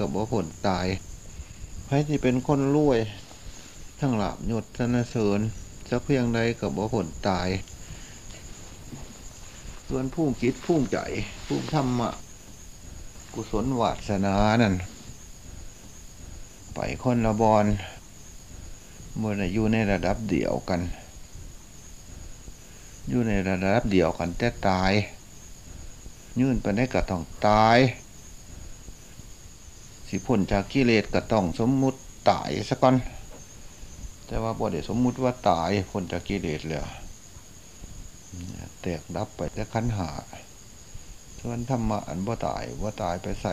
กับบ่ผลตายไผที่เป็นคนรวย ทั้งหลาบยศสนเสริญสักเพียงใดกับบ่ผลตาย ส่วนผู้คิดผู้ใจผู้ธรรมะ กุศลวาสนานั่นไปคนละบอลเมื่ออยู่ในระดับเดียวกัน อยู่ในระดับเดียวกันแต่ตาย ยื่นไปได้ก็ต้องตาย สิพ้นจากกิเลสก็ต้องสมมุติตายซะก่อน แต่ว่าบ่ได้สมมุติว่าตายพ้นจากกิเลสแล้วแตกดับไปแต่ขันหาส่วนธรรมะอันบ่ตายว่าตายไปใส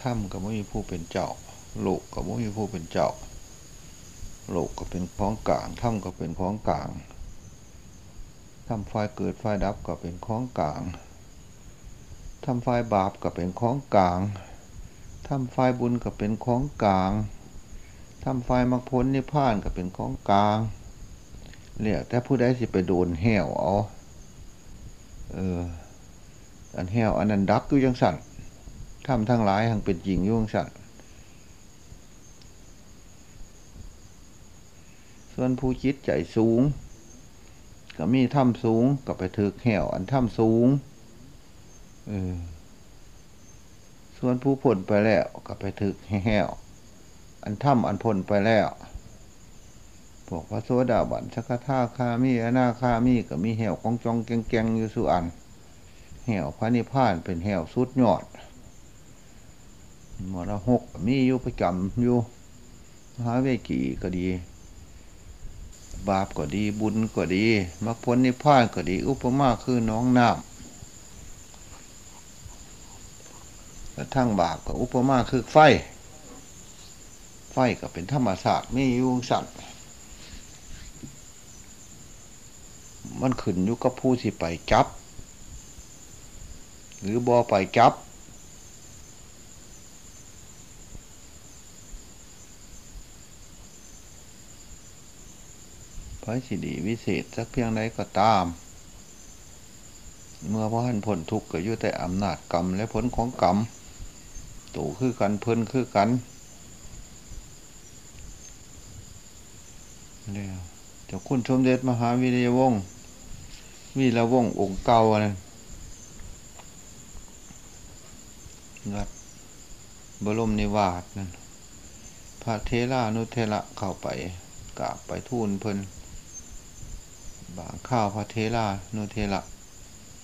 ถ้ำก็ไม่มีผู้เป็นเจ้าโลกก็ไม่มีผู้เป็นเจ้าโลกก็เป็นของกลางถ้ำก็เป็นของกลางทำไฟเกิดไฟดับก็เป็นของกลาง ทำไฟบาปก็เป็นของกลางทำไฟบุญก็เป็นของกลางทำไฟมรรคผลนิพพานก็เป็นของกลางเรียกแต่ผู้ใดสิไปโดนแหวเอาเอออันแหวอันนั้นดักอยู่ยังสั่นทำทั้งหลายทั้งเป็นจริงยู่ยังสั่นส่วนผู้จิตใจสูง ก็มีถ้ำสูงก็ไปถือแหวอันถ้ำสูง เออส่วนผู้ผลไปแล้วก็ไปถือแห้วอันถ้ำอันพ้นไปแล้วพวกพระโสดาบันสักท่าคามีอนาคามีก็มีแหวกองจองแกงแกงอยู่สุอันแหวพระนิพพานเป็นแหวสุดยอดมรหกมีอยู่ประจำอยู่มหาเวกีก็ดี บาปก็ดีบุญก็ดีมรรคผลนิพพานก็ดี อุปมาคือน้องน้ำ และทั้งบาปกับอุปมาคือไฟ ไฟก็เป็นธรรมศาสตร์ไม่ยุ่งสัตว์มันขึ้นอยู่กับผู้ที่ไปจับ หรือบอไปจับ พระสิดีวิเศษสักเพียงใดก็ตาม เมื่อพระหันผลทุกข์ก็อยู่แต่อำนาจกรรมและผลของกรรม ตู่คือกันเพิ่นคือกันเรียวเจ้าคุณสมเด็จมหาวิริยวงศ์วีระวงศ์องค์เก่านะงัดบรมนิวาสนั่นพระเทรานุเทระเข้าไปกราบไปทูลเพิ่นบางข้าวพระเทรานุเทระ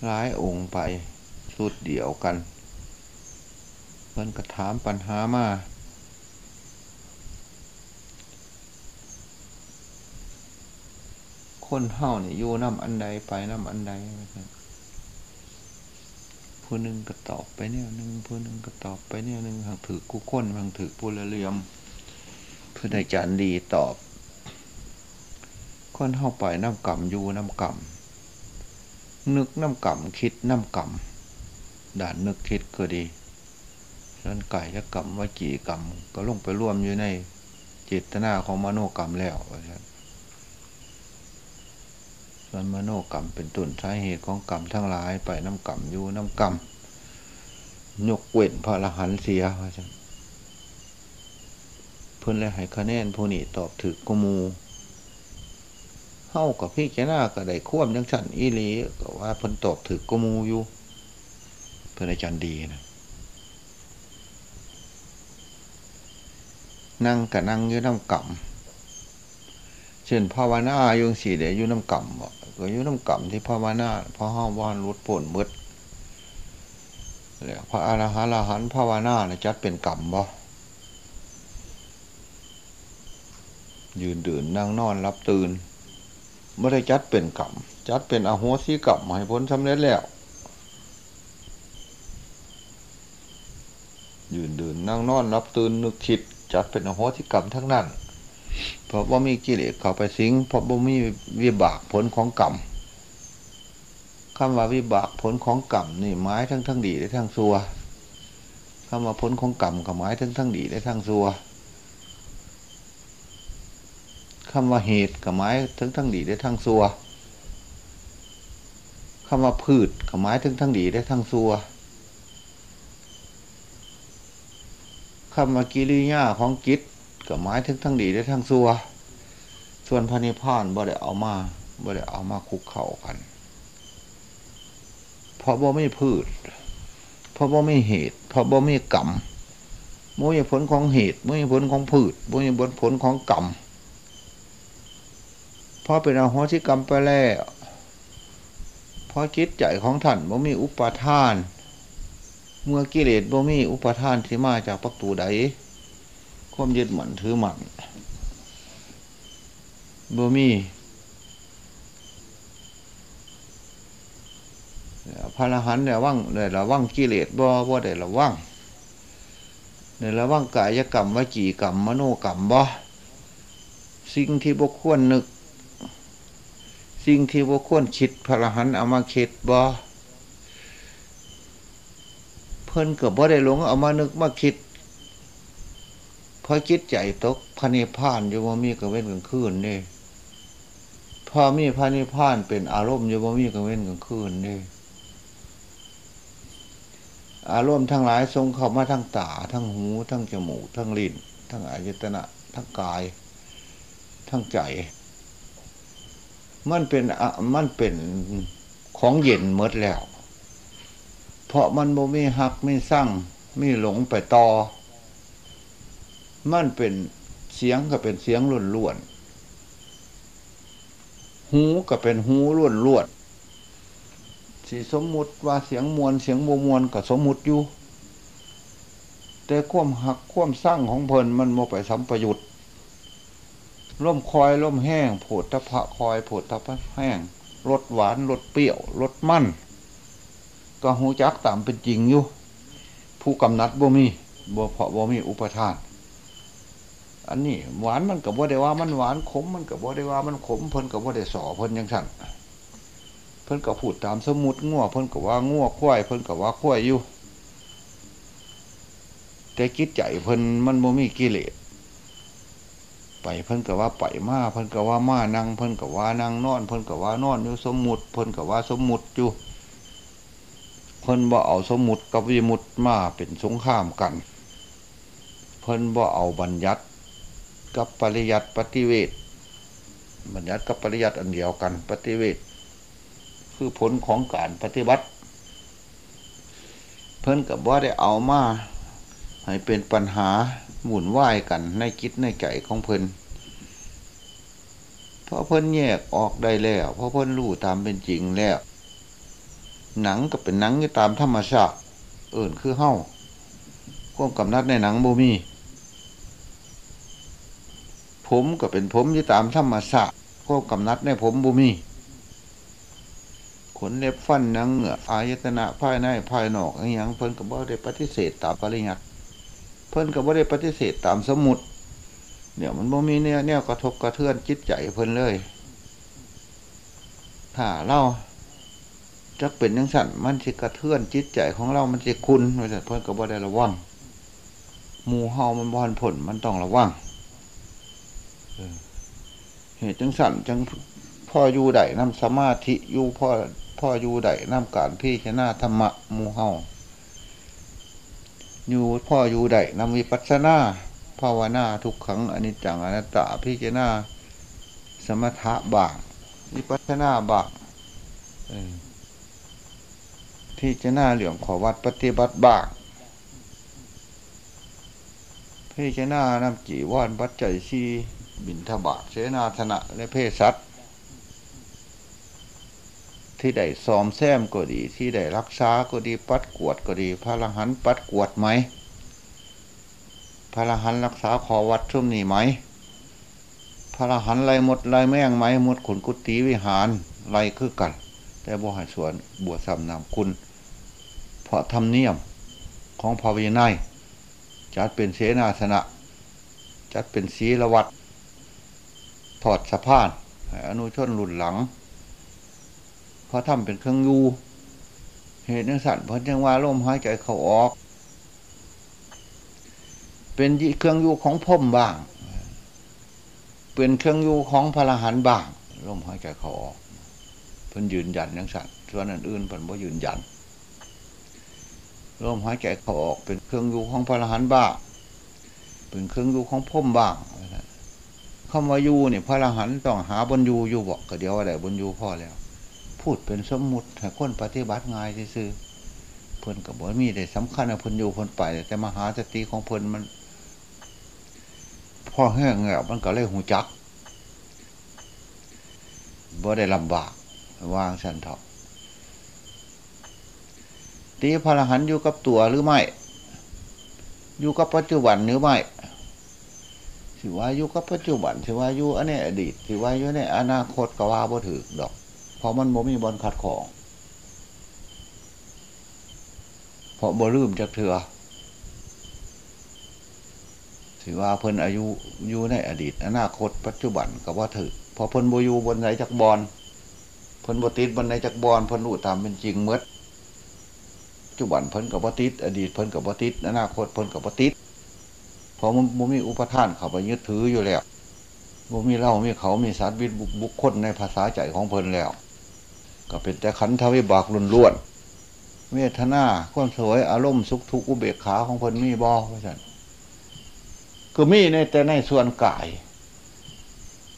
ร้ายองค์ไปสุดเดียวกัน พิ่นก็ถามปัญหามาคนเฮาเนี่อยู่น้ำอันใดไปน้ำอันใดผู้หนึ่งก็ตอบไปเนี่ยหนึ่งผู้หนึ่งก็ตอบไปเนี่ยหนึ่งทางถือกู้คนทางถือปุระเลียมเพื่อได้จารย์ดีตอบ คนเฮาไปน้ำกำอยู่น้ำกำนึกน้ำกำคิดน้ำกำด่านนึกคิดก็ดี ส่วนไก่จะกำว่าจีกำก็ลงไปร่วมอยู่ในเจตนาของมโนกรรมแล้วว่าใช่ส่วนมโนกรรมเป็นต้นสาเหตุของกรรมทั้งหลายไปน้ำกรรมอยู่น้ำกรรมยกเว้นพระละหันเสียว่าจังเพิ่นเลยให้คะแนนผู้นี้ตอบถือกมูเฮากับพี่แกน่าก็ได้ควมจังสันอีหลีก็ว่าเพิ่นตอบถือกมูอยู่ เพิ่นอาจารย์ดีนะ นั่งกับนั่งอยู่น้ำกรรมเช่นภาวนาอยู่สี่เดียอยู่น้ำกรรมบ่ก็อยู่น้ำกรรมที่ภาวนาพระห้าว่านรุดป่นมืดแล้วพระอรหันต์อรหันต์ภาวนาเนี่ยจัดเป็นกรรมบ่ยืนดื่นนั่งนอนรับตื่นไม่ได้จัดเป็นกรรมจัดเป็นอโหสิกรรมให้พ้นสำเร็จแล้ว ยืนดื่นนั่งนอนรับตื่นนึกคิด จัดเป็นอโหสิกรรมทั้งนั้น เพราะว่ามีกิเลสเข้าไปสิง เพราะว่ามีวิบากผลของกรรมคำว่าวิบากผลของกรรมนี่หมายทั้งทั้งดีและทั้งซัวคำว่าผลของกรรมก็หมายทั้งทั้งดีและทั้งซัวคำว่าเหตุกับหมายทั้งทั้งดีและทั้งซัวคำว่าพืชก็หมายถึงทั้งดีได้ทั้งซัว คำว่ากิริยาของจิตก็หมายถึงทั้งดีได้ทั้งซัว ส่วนพระนิพพานบ่ได้เอามาบ่ได้เอามาคุกเข่ากัน เพราะบ่ไม่พืช เพราะบ่ไม่เหตุ เพราะบ่ไม่กรรมมุยผลของเหตุมุยผลของพืชมุยผลผลของกรรมเพราะเป็นอโหสิกรรมไปแล้วเพราะจิตใจของท่านบ่มีอุปทาน เมื่อกิเลสบ่มีอุปทานที่มาจากประตูใดความยึดหมั่นถือหมั่นบ่มีพระรหันเนี่ยว่างเนี่ยระว่างกิเลสบ่บ่ได้ระว่างเนี่ยระว่างกายกรรมวจีกรรมมโนกรรมบ่สิ่งที่บุควรนึก สิ่งที่บุควรคิดพระรหันเอามาคิดบ่ เพิ่นเกือบบ่ได้หลงเอามานึกมาคิดพอคิดใจตกพระนิพพานอยู่ว่มีกระเว้นกลางคืนนี่พอมีพระนิพพานเป็นอารมณ์อยู่ว่มีกลางเว้นกลางคืนนี่อารมณ์ทั้งหลายทรงเข้ามาทั้งตาทั้งหู ทั้งจมูก ทั้งลิ้น ทั้งอายตนะ ทั้งกาย ทั้งใจ มันเป็นมันเป็นของเย็นเมดแล้ว เพราะมันโมมีหักไม่สร้างไม่หลงไปต่อ มันเป็นเสียงก็เป็นเสียงล้วนล้วนหูก็เป็นหูล้วนล้วนสีสมมุติว่าเสียงมวลเสียงโมมวลกับสมมุติอยู่ แต่ควมหักควมสร้างของเพลินมันโมไปสัมประยุตล่มคอยล่มแห้งผดตะพะคอยผดตะพะแห้งรสหวานรสเปรี้ยวรสมัน ก็หูจักตามเป็นจริงอยู่ ผู้กำนัดบ่มีบ่เพาะบ่มีอุปทาน อันนี้หวานมันกับบ่ได้ว่ามันหวานขมมันกับบ่ได้ว่ามันขมเพิ่นกับบ่ได้สอเพิ่นยังสั่นเพิ่นก็พูดตามสมุดง่วเพิ่นก็ว่าง่วควายเพิ่นก็ว่าควายอยู่แต่คิดใจเพิ่นมันโมมีกิเลสไปเพิ่นก็ว่าไปมาเพิ่นก็ว่ามานั่งเพิ่นก็ว่านั่งนอน เพิ่นก็ว่านอนอยู่สมุดเพิ่นก็ว่าสมุดอยู่ เพิ่นบ่เอาสมุดกับวิมุตมาเป็นสงครามกัน เพิ่นบ่เอาบัญญัติกับปริยัติปฏิเวทบัญญัติกับปริยัติอันเดียวกันปฏิเวทคือผลของการปฏิบัติ เพิ่นกับว่าได้เอามาให้เป็นปัญหาหมุนไหวกันในคิดในใจของเพิ่นเพราะเพิ่นแยกออกได้แล้ว เพราะเพิ่นรู้ตามเป็นจริงแล้ว หนังก็เป็นหนังที่ตามธรรมชาติเอื่นคือเฮ้าควบกำนัดในหนังบูมี ผมก็เป็นผมที่ตามธรรมชาติควบกำนัดในผมบูมี ขนเล็บฟันหนังเหงืออายตนะภายในภายนอกอย่างเพิ่นกับว่าได้ปฏิเสธตามปริยัติเพิ่นกับว่าได้ปฏิเสธตามสมุดเนี่ยวมันบ่มีเนี่ยเนี่ยกระทบกระเทือนจิตใจเพิ่นเลยถ้าเรา จะเป็นยังสั่นมันจะกระเทือนจิตใจของเรามันจะคุณเพิ่อนกับว่าได้ระวังมูเฮามันบอนผลมันต้องระวังเหตุจังสั่นจังพ่ออยู่ใดนำสมาธิอยู่พ่อพ่ออยู่ใดนำการพี่ชนะธรรมะมูเฮาอยู่พ่ออยู่ใดนำวิปัสสนาภาวนาทุกขังอนิจจังอนัตตาพี่ชนะสมถะบางวิปัสนาบาง พี่ชนะเหลี่ยมขอวัดปฏิบัติบางพี่ชนะนำจีวรปัจจัยชีบินทบาทเสนาธนะและเพศสัตว์ที่ได้ซ้อมแซมก็ดี ที่ได้รักษาก็ดีปัดกวดก็ดี พระรหันปัดกวดไหม พระรหันรักษาขอวัดชุ่มนี่ไหม พระรหันไรหมดไรแม่งไหมหมดขุนกุฏิวิหารไรคือกัน แต่บ่ให้ส่วนบวชสำนำคุณ เพราะทำเนียมของพระวินัยจัดเป็นเสนาสนะ จัดเป็นศีลวัดถอดสะพานอนุชนหลุนหลังพราะทำเป็นเครื่องยูเหตุนังสัตว์เพราะจังว่าลมหายใจเขาออก เป็นเครื่องยูของพ่มบ้าง เป็นเครื่องยูของพระหันบ้างลมหายใจเขาออกเพิ่นยืนยันยังสัตว์ส่วนอื่นๆเป็นบ่ยืนยัน ลมหายใจเขาออกเป็นเครื่องอยู่ของพระอรหันต์บ้างเป็นเครื่องอยู่ของพ่มบ้างคำว่าอยู่เนี่ยพระอรหันต์ต้องหาบนอยู่อยู่บอกก็เดียวอะไรบนอยู่พ่อแล้ว พูดเป็นสมมุติให้คนปฏิบัติง่ายซื่อเพิ่นกับบ่มีได้สำคัญนะเพิ่นอยู่เพิ่นไป แต่มหาสติของเพิ่นมันพ่อแห้งแล้วมันก็เลยหูจักบ่ได้ลำบากวางสันทอ ตีพระรหันอยู่กับตัวหรือไม่ อยู่กับปัจจุบันหรือไม่สิว่าอยู่กับปัจจุบันสิว่าอยู่อันนี้อดีตสิว่าอยู่ในอนาคตก็ว่าบ่ถือดอกเพราะมันบ่มีบอลขัดของเพราะบ่ลืมจากเถื่อสิว่าเพิ่นอายุอยู่ในอดีต อนาคต ปัจจุบันก็ว่าถือพอเพิ่นบ่อยู่บนไหนจากบอลเพิ่นบ่ติดบนไหนจากบอลเพิ่นรู้ตามเป็นจริงเมื่อ จุบันเพิ่นกับปติดอดีตเพิ่นกับปติดอนาคตเพิ่นกับปติดเพราะมันมีอุปทานเขาไปยึดถืออยู่แล้วมันมีเล่ามีเขามีสารวิทบุคคลในภาษาใจของเพิ่นแล้ว ก็เป็นแต่ขันทวิบากลุนล้วนเวทนาความสวยอารมณ์สุขทุกข์อุเบกขาของเพิ่นมีบ่ว่าสันก็มีในแต่ในส่วนกาย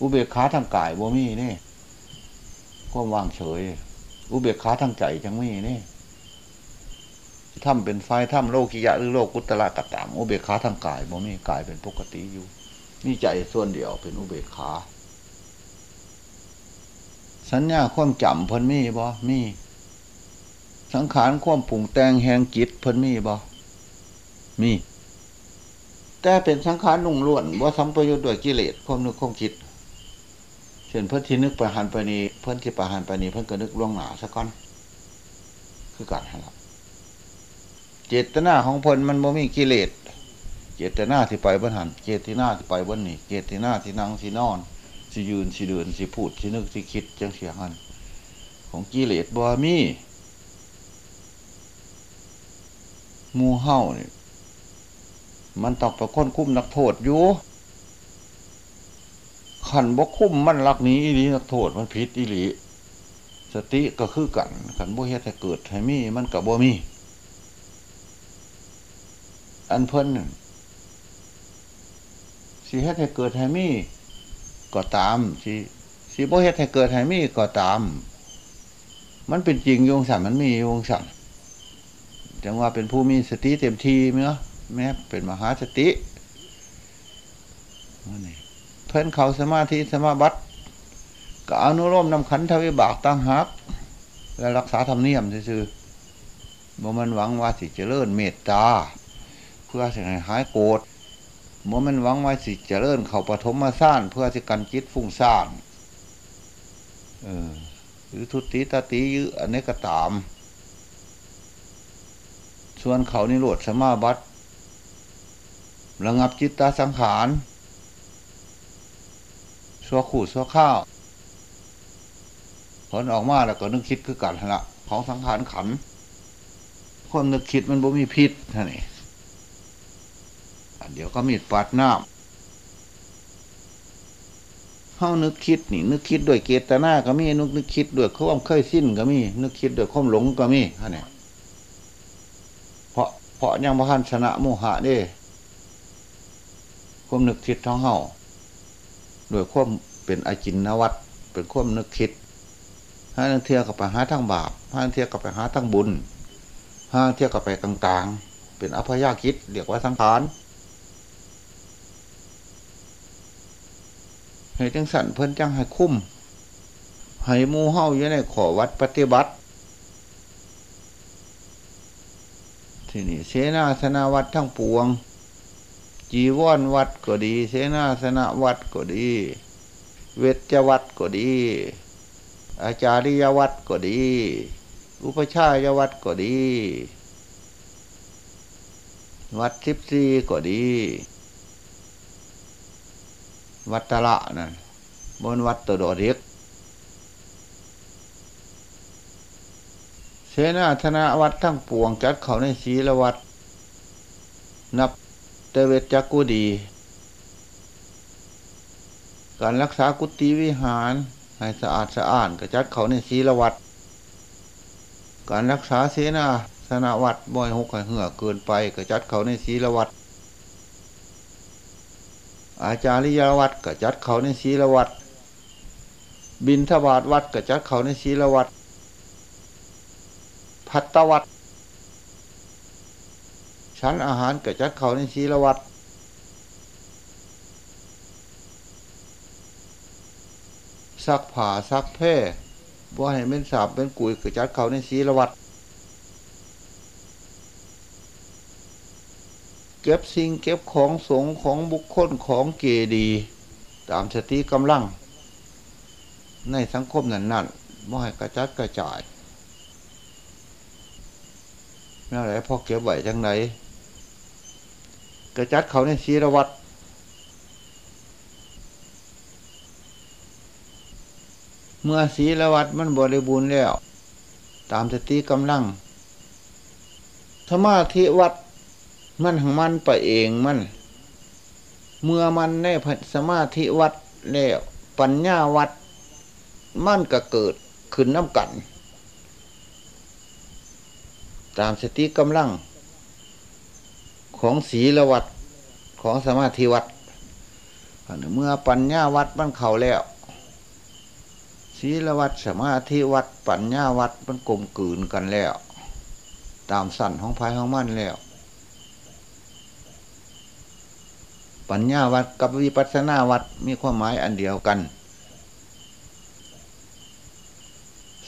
อุเบกขาทางกายบ่มีนี่ความว่างเฉย อุเบกขาทางใจจังมีนี่ ถ้ำเป็นไฟถ้ำโลกิยะหรือโลกุตระกัตามอุเบกขาทางกายบ่มีกายเป็นปกติอยู่ นี่ใจส่วนเดียวเป็นอุเบกขา สัญญาความจำเพิ่นมีบ่มีสังขารความปรุงแต่งแห่งจิตเพิ่นมีบ่มี แต่เป็นสังขารนุ่งล้วนว่าสัมปยุทธ์ด้วยกิเลสความนึกความคิดเช่นเพิ่นที่นึกประหารปนี้เพิ่นที่ประหารปนี้เพิ่นก็นึกล่วงหนาซะก่อนคือการให้เรา เจตนาของพนมันบ่มีกิเลสเจตนาที่ไปบนหันเจตนาที่ไปบนนี่เจตนาที่นั่งที่นอนสิยืนสิเดินสิพูดสินึกสิคิดจังเสียหันของกิเลสบ่มีมูเห่าเนี่ยมันตองประค้นคุ้มนักโทษอยู่ขันบกคุ้มมันรักนี้อีนีนักโทษมันผิดอีหลีสติก็คือกันขันบ่เฮ็ดให้เกิดให้มีมันกับบ่มี อันเพิ่นสิเฮ็ดให้เกิดให้มีก็ตามสิสิบ่เฮ็ดให้เกิดให้มีก็ตาม มันเป็นจริงโยงสันมันมีโยงสันจังว่าเป็นผู้มีสติเต็มที่เนาะแม้เป็นมหาสติเพิ่นเขาสมาธิสมาบัติก็อนุโลมนำขันทวิบากตั้งหักและรักษาธรรมเนียมซื่อบ่มันหวังว่าสิเจริญเมตตา พื่อสิให้หายโกรธเมื่อมันหวังไว้สิจะเริ่มเขาปฐมมาสร้างเพื่อจะกันจิตฟุ้งซ่านเออหรือทุติตาตียื้ออันนี้ก็ตาม ส่วนเขานิโรธสมาบัติระงับจิตตาสังขารสัวขู่สัวข้าวผลออกมาแล้วก็นึกคิดคือกันละของสังขารขันความนึกคิดมันบ่มีพิษท่านี่ เดี๋ยวก็มีดปาดน้ำเฮานึกคิดนี่นึกคิดด้วยเกตนาก็มีนึกนึกคิดด้วยความเคยสิ้นก็มี นึกคิดด้วยความหลงก็มีฮะเนี่ยเพราะเพราะยังพันชนะโมหะเด้ความนึกคิดท้องเฮาด้วยความเป็นอจินนวัตเป็นความนึกคิดห้าเทียกับไปหาทั้งบาปห้าเทียกับไปหาทั้งบุญห้าเทียกับไปกลางๆ เป็นอภยาคิดเรียกว่าสังขาร ให้จังสันเพิ่นจังให้คุ้มให้มูเฮาอยู่ในขอวัดปฏิบัติ ที่นี่เสนาสนาวัดทั้งปวง จีวรวัดก็ดี เสนาสนาวัดก็ดี เวชวัดก็ดี อาจาริยวัดก็ดี อุปชายวัดก็ดี วัดทิพซีก็ดี วัดตะละนั่นบนวัดตัวดอเด็กเสนาธนาวัดทั้งปวงจัดเขาในศีลวัด นับเตเวจักกุดี การรักษากุฏิวิหาร ให้สะอาดสะอ้าดก็จัดเขาในศีลวัด การรักษาเสนาสนาวัดบ่อยหกเหือเกินไปก็จัดเขาในศีลวัด อาจาริยวัดก็จัดเขาในศีลวัด บินทบาทวัดก็จัดเขาในศีลวัด พัตตวัดชั้นอาหารก็จัดเขาในศีลวัดซักผ้าซักแพร่บ่ให้เป็นสาบเป็นกุยก็จัดเขาในศีลวัด เก็บสิ่งเก็บของสงของบุคคลของเกดี ตามสติกำลัง ในสังคมนั้นนั่นบ่ให้กระจัดกระจายนั่นแหละพอเก็บไหวจังไหนกระจัดเขาในศีลวัดเมื่อศีลวัดมันบริบูรณ์แล้ว ตามสติกำลังสมาธิวัด มันของมันไปเองมัน เมื่อมันในสมาธิวัดแล้วปัญญาวัด มันก็เกิดขึ้นน้ำกัน ตามสติกำลัง ของศีลวัดของสมาธิวัดเมื่อปัญญาวัดมันเข่าแล้วศีลวัดสมาธิวัดปัญญาวัดมันกลมกลืนกันแล้ว ตามสั่นของภายของมันแล้ว ปัญญาวัดกับวิปัสสนาวัดมีความหมายอันเดียวกัน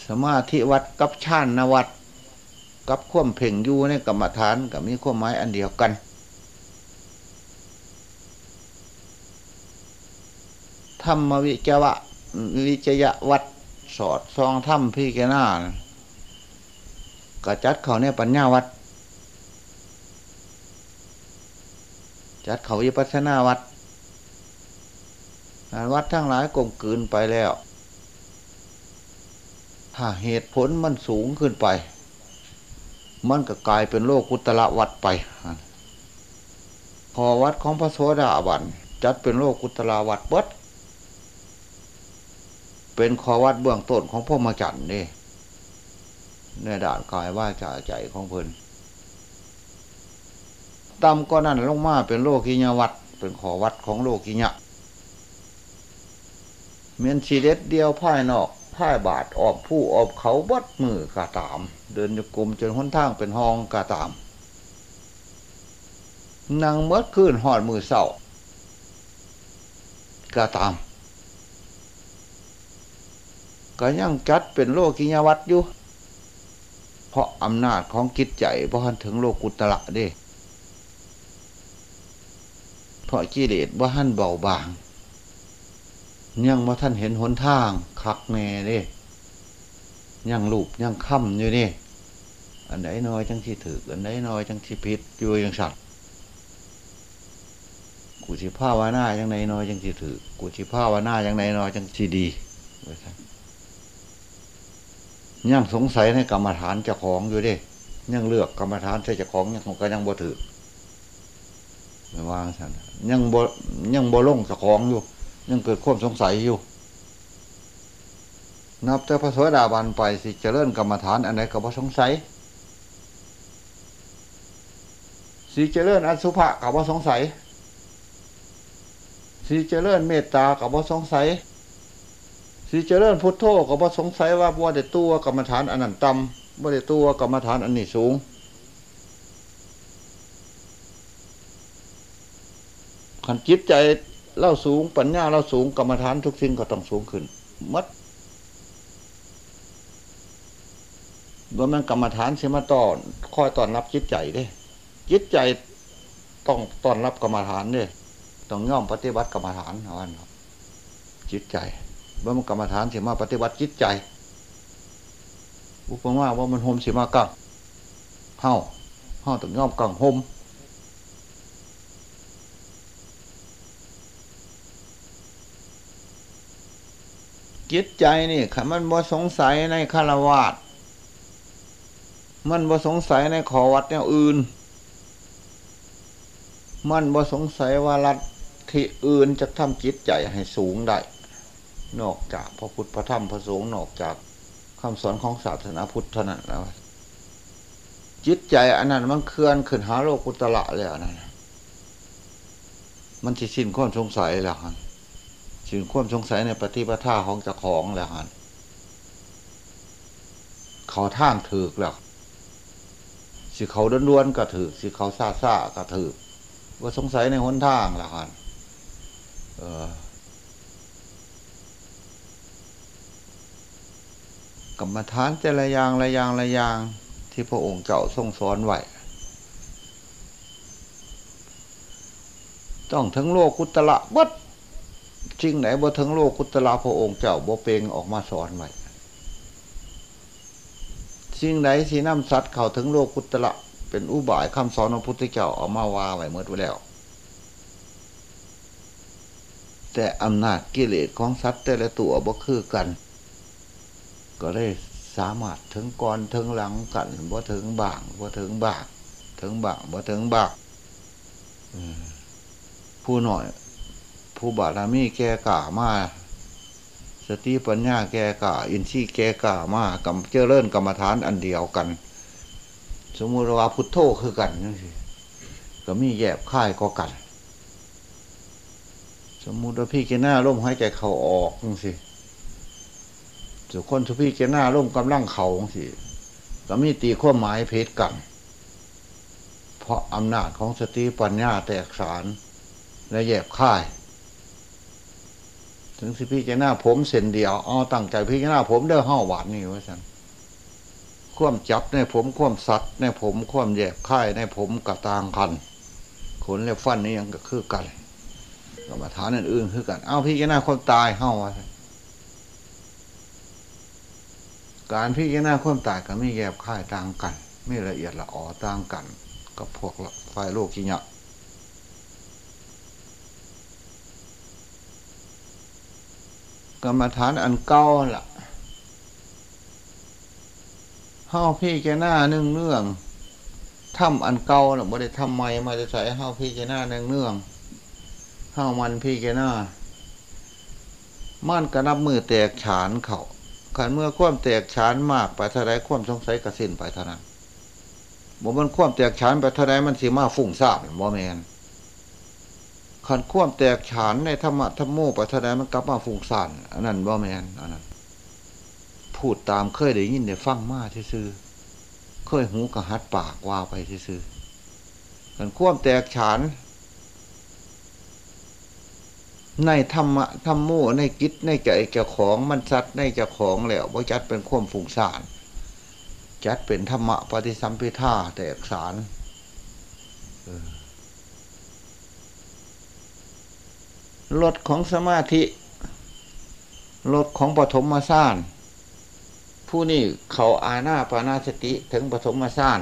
สมาธิวัดกับชาตินวัดกับข่วมเพ่งยูในกรรมฐานกับมีความหมายอันเดียวกัน ธรรมวิจวะวิจยะวัดสอดซองถ้ำพี่แกน่ากระจัดเขาเนี่ยปัญญาวัด จัดเขาวิปัสนาวัดวัดทั้งหลายกลมกลืนไปแล้ว ถ้าเหตุผลมันสูงขึ้นไป มันก็กลายเป็นโลกุตละวัดไป พอวัดของพระโสดาบันจัดเป็นโลกุตละวัดเบิดเป็นขอวัดเบื้องต้นของพ่อมาจันนี่ในด่านกายว่าจ่าใจของเพิ่น ต่ำก็นั่นลงมาเป็นโลกิยวัดเป็นขอวัดของโลกิยะเมียนชีเด็ดเดียวพ่ายนอกพ่ายบาดออบผู้ออบเขาบัดมือกาตาม เดินอยู่กลมจนห้นทางเป็นห้องกาตามนางเมื่อคืนหอดมือเศร้ากาตามก็ยังจัดเป็นโลกิยวัดอยู่ เพราะอำนาจของกิจใจเพราะถึงโลกุตระเด้ ราะกิเลสว่าท่านเบาบาง ยังว่าท่านเห็นหนทางคักแน่เด้ยังลูบยังค่ำอยู่นี่อันไหนน้อยจังที่ถืออันไหนน้อยจังที่ผิดอยู่ยังสัตว์กูสิผ้าวานาจังไหนน้อยจังที่ถือกูสิผ้าวานาจังไหนน้อยจังที่ดียังสงสัยในกรรมฐานเจ้าของอยู่ดิยังเลือกกรรมฐานใส่เจ้าของยังก็ยังบ่ถือ วางสันยังบ่ยังบ่ลงเจ้าของอยู่ ยังเกิดความสงสัยอยู่ นับแต่พระสวสดาบันไปสิเจริญกรรมฐานอันไหนก็บ่สงสัยสิเจริญอันสุภะกับบ่สงสัยสิเจริญเมตตากับบ่สงสัยสิเจริญพุทโธก็บ่สงสัยว่าบ่ได้ตัวกรรมฐานอันนั้นต่ำบ่ได้ตัวกรรมฐานอันนี้สูง ขันจิตใจเล่าสูงปัญญาเล่าสูงกรรมฐานทุกสิ่งก็ต้องสูงขึ้นมัดว่ามันกรรมฐานเสียมาตอนคอยตอนรับจิตใจเด้จิตใจต้องตอนรับกรรมฐานเด้ต้องย่อมปฏิบัติกรรมฐานเอาอันจิตใจว่ามันกรรมฐานเสียมาปฏิบัติจิตใจอุปมาว่ามันโฮมเสียมากังเฮาเฮาต้องย่อมกังโฮม จิตใจนี่ค่ะมันบ่สงสัยในคารวาสมันบ่สงสัยในขอวัดแนวอื่น มันบ่สงสัยว่ารัฐที่อื่นจะทำจิตใจให้สูงได้ นอกจากพระพุทธพระธรรมพระสงฆ์นอกจากคำสอนของศาสนาพุทธเท่านั้นแล้วจิตใจอันนั้นมันเคลื่อนขึ้นหาโลกุตละแล้วนั่นมันจะสิ้นความสงสัยแล้วฮะ สิ้นความสงสัยในปฏิปทาของเจ้าของแล้วฮะเขาท่างถือแล้วสิเขาด้วนๆก็ถือสิเขาซาซาก็ถือว่าสงสัยในหนทางแล้วฮะเออกรรมฐานแต่ละอย่างละอย่างละอย่างที่พระองค์เจ้าทรงสอนไว้ต้องถึงโลกุตละบัด จริงไหนบ่ถึงโลกุตละพระองค์เจ้าบ่เปงออกมาสอนไว้สิ่งไหนสีน้ำสัตว์เข้าถึงโลกุตละ เป็นอุบายคำสอนของพุทธเจ้าเอามาว่าไว้เมื่อไว้แล้ว แต่อำนาจกิเลสของสัตว์แต่ละตัวบ่คือกัน ก็เลยสามารถถึงก่อนถึงหลังกันบ่ถึงบางบ่ถึงบากถึงบางบ่ถึงบากผู้หน่อย ผู้บารมีแก่กามาสติปัญญาแก่กาอินทรีย์แก่กามากำเจริญกรรมฐานอันเดียวกัน สมมติว่าพุทโธคือกันนี่สิก็มีแยบค่ายก็กัน สมมุติว่าพี่เจน่าร่มหายใจเขาออกนี่สิส่วนคนทุพี่เจน่าร่มกำลังเขาสิก็มีตีข้อหมายเพชรกัน เพราะอำนาจของสติปัญญาแตกสารและแยบค่าย ถึงสิพี่เจน่าผมเส้นเดียวเอาตั้งใจพี่เจน่าผมเด้อห้าหวานนี่ว่าฉันคว่มจับในผมคว่มสัตว์ในผมคว่มแยบค่ายในผมกระตางคันขนและฟันนี่ยังก็คือกันกรรมฐานอื่นๆคือกัน เอาพี่เจน่าความตายห้าว่าการพี่เจน่าความตายก็ไม่แยบค่ายต่างกัน ไม่ละเอียดละอ๋อต่างกัน กับพวกฝ่ายโลกกิญะ กรรมฐานอันเก้าล่ะเฮาพี่แกหน้าเนื่องเนื่องทำอันเก่าน่ะบ่ได้ทำใหม่มาจะใส่เฮาพี่แกหน้าเนื่องเนื่องเฮามันพี่แกหน้ามันกระนับมือแตกฉานเขาขันเมื่อควมแตกฉานมากไปเท่าไรควมสงสัยกระสินไปเท่านั้นบ่มันควมแตกฉานไปเท่าไรมันสีมาฝุ่งซ่านบ่แมน ขันควมแตกฉานในธรรมะธรรมโมปเท่าไรมันกลับมาฝุ่งซ่านอันนั้นบ่แมนอันนั้นพูดตามเคยได้ยินได้ฟังมาที่ซื้อเคยหูกระหัดปากว่าไปที่ซื้อขันควมแตกฉานในธรรมะธรรมโมในกิจในใจเจ้าของมันซัดในเจ้าของแล้วว่าจัดเป็นควมฝุ่งซ่านจัดเป็นธรรมะปฏิสัมพิธาแตกสาร ลดของสมาธิลดของปฐมมาสร้างผู้นี้เขาอาณาปานาสติถึงปฐมมาสร้าง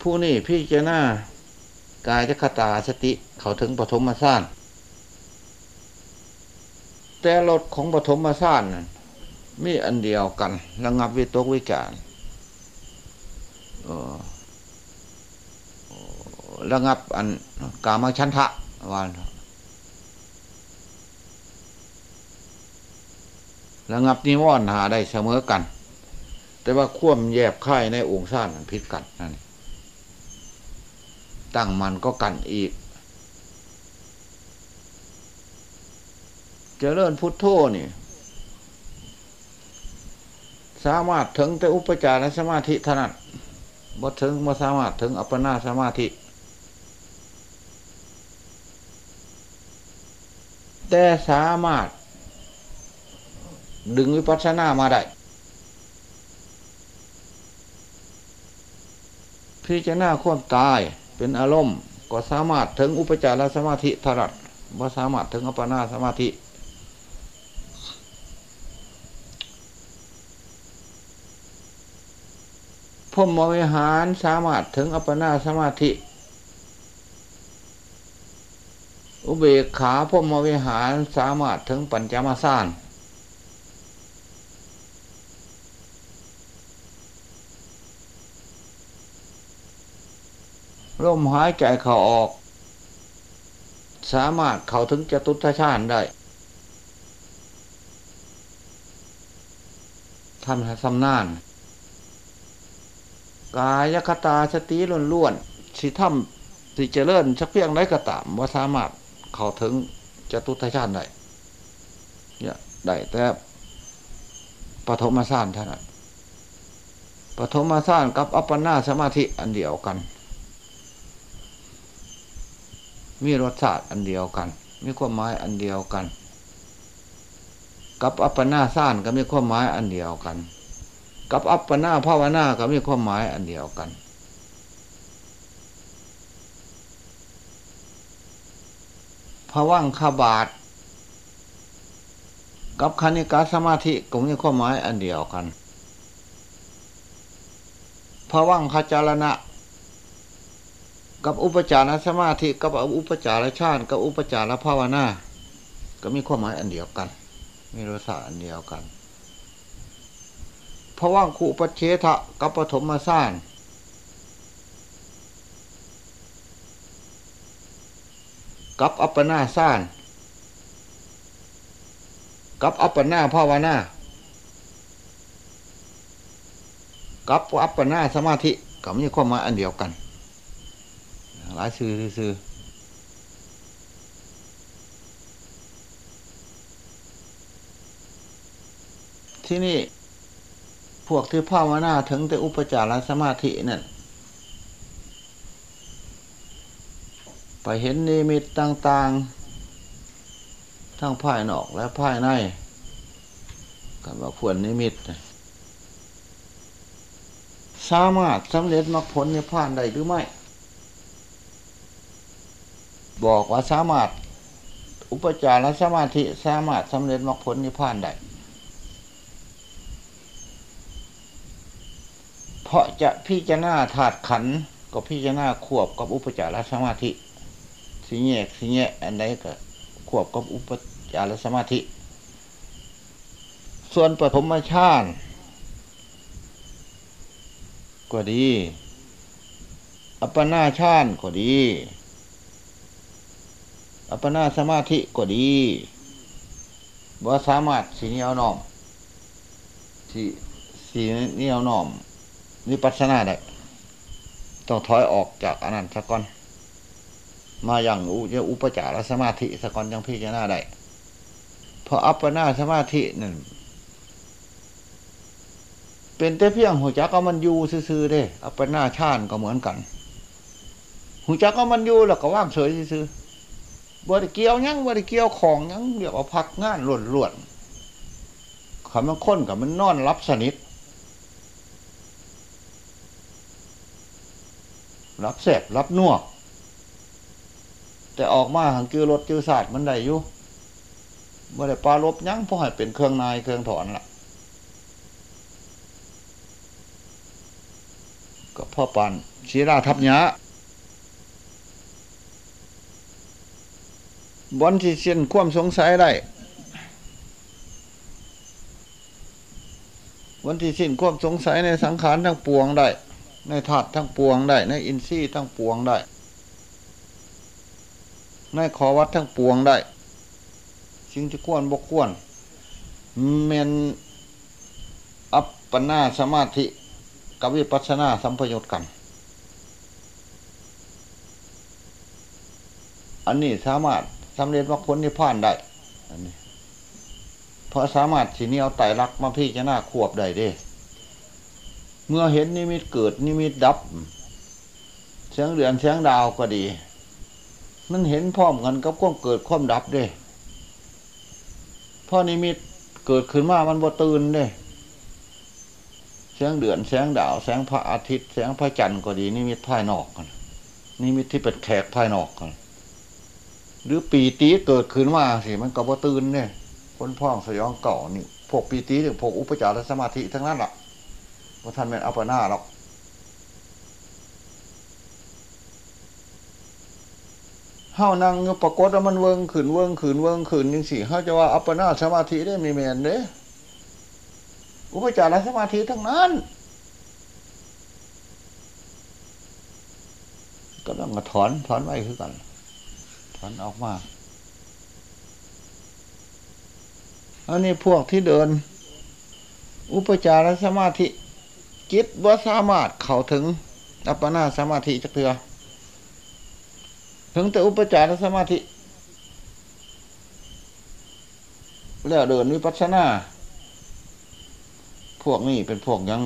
ผู้นี้พี่เจนากายคตาสติเขาถึงปฐมมาสร้างแต่ลดของปฐมมาสร้างนั้นมีอันเดียวกันระงับวิตกวิจารระงับอันกามชันทะ วานระงับนิวรณ์หาได้เสมอกัน แต่ว่าควมแยบค่ายในองค์ซ่านมันพิษกันนั่นตั้งมันก็กันอีกจเจริญพุทโธนี่ สามารถถึงแต่อุปจารสมาธิถนัดบ่ถึงบ่สามารถถึงอัปปนาสมาธิ แต่สามารถ ดึงวิปัสสนามาได้ พิจารณาความตายเป็นอารมณ์ ก็สามารถถึงอุปจารสมาธิถรัดว่าสามารถถึงอัปปนาสมาธิ พมมวิหารสามารถถึงอัปปนาสมาธิ อุเบกขาพมมวิหารสามารถถึงปัญจมาสานลมหายใจเขาออก สามารถเข้าถึงจตุทชาติได้ทำสำนาน กายคตาสติล้วนๆสิทำสิเจริญสักเพียงไรก็ตามว่าสามารถ เข้าถึงจตุทัชานได้เนี่ยได้แต่ปฐมฌานเท่านั้นปฐมฌานกับอัปปนาสมาธิอันเดียวกัน มีรสชาติอันเดียวกัน มีความหมายอันเดียวกัน กับอัปปนาฌานก็มีความหมายอันเดียวกัน กับอัปปนาภาวนาก็มีความหมายอันเดียวกัน พระว่างขาบาท กับคณิกาสมาธิก็มีความหมายอันเดียวกันพระว่างขจารณะ กับอุปจารสมาธิ กับอุปจารชาติกับอุปจารภาวนาก็มีความหมายอันเดียวกัน มีรสาอันเดียวกันพระว่างขุปเชทะกับปฐมมาสาน กับอัปปนาสาน กับอัปปนาภาวนากับอัปปนาสมาธิกับมีความหมายอันเดียวกัน หลายซื่อซื่อที่นี่พวกที่ภาวนาถึงแต่อุปจารสมาธินั่น ไปเห็นนิมิตต่างๆ ทั้งภายนอกและภายในกันว่าควรนิมิต สามารถสำเร็จมรรคผลในผ่านได้หรือไม่ บอกว่าสามารถอุปจารสมาธิสามารถสำเร็จมรรคผลในผ่านได้ เพราะจะพิจารณาถาดขันก็พิจารณาขวบกับอุปจารสมาธิ สิแยกสิแยกอันใดก็ควบกับอุปจารสมาธิ ส่วนปฐมฌานก็ดี อัปปนาฌานก็ดี อัปปนาสมาธิก็ดีว่าสามารถสีนี้เอาน้อมสีสีนี้เอาน้อมนี่ปัสนาได้ต้องถอยออกจากอนันต์สักก่อน มาอย่างอุปจารสมาธิสกอนยังพิจารณาได้พออัปปนาสมาธินั่นเป็นแต่เพียงหัวจักก็มันอยู่ซื่อๆเด้อัปปนาชาติก็เหมือนกันหัวจักก็มันอยู่แล้วก็ว่างเฉยซื่อบริเกียวยังบริเกียวของยังเรียกว่าพักงานล้วนๆคำมันค้นกับมันนอนรับสนิทรับแสบรับนวก แต่ออกมาหังจือรถจือศาสตร์มันได้อยู่เมื่อได้ปลาลบยั้งพ่อให้เป็นเครื่องนายเครื่องถอนละ่ะ ก็พ่อปันชีราทับยะบอนที่เส้นควมสงสัยได้วันที่สิ้นความสงสัยในสังขารทั้งปวงได้ ในธาตุทั้งปวงได้ ในอินทรีย์ทั้งปวงได้ ในขอวัดทั้งปวงได้สิ่งที่ควรบกควรเมนอัปปนาสมาธิกับวิปัสนาสัมพยุตกัน อันนี้สามารถสำเร็จมรรคผลนิพพานได้อันนี้เพราะสามารถสีนี้เอาไตรักมาพี่จะหน้าขวบได้เด้ เมื่อเห็นนิมิตเกิดนิมิตดับ เสียงเดือนเสียงดาวก็ดี มันเห็นพร้อมกันกับความเกิดความดับเด้พ่อนิมิตเกิดขึ้นมามันบ่ตื่นเด้แสงเดือนแสงดาว แสงพระอาทิตย์ แสงพระจันทร์ก็ดี นิมิตภายนอกกันนิมิตที่เป็นแขกภายนอกกันหรือปีตีเกิดขึ้นมาสิมันก็บ่ตื่นเนี่ยคนพ่องสยองเก่านี่พวกปีตีหรือพวกอุปจารสมาธิทั้งนั้นแหละพระท่านเป็นอัปปนาหรอก เฮานั่งปรากฏว่ามันเวิงขืนเวิงขืนเวิงขืนยังสี่เขาจะว่าอัปปนาสมาธิได้มีเมนเด้อุปจารสมาธิทั้งนั้นก็ต้องมาถอนถอนไว้คือกัน ถอนออกมาอันนี้พวกที่เดิน อุปจารสมาธิจิตว่าสามารถเข้าถึงอัปปนาสมาธิจักเถือ ถึงแต่อุปจารสมาธิ แล้วเดินวิปัสสนา พวกนี้เป็นพวกยัง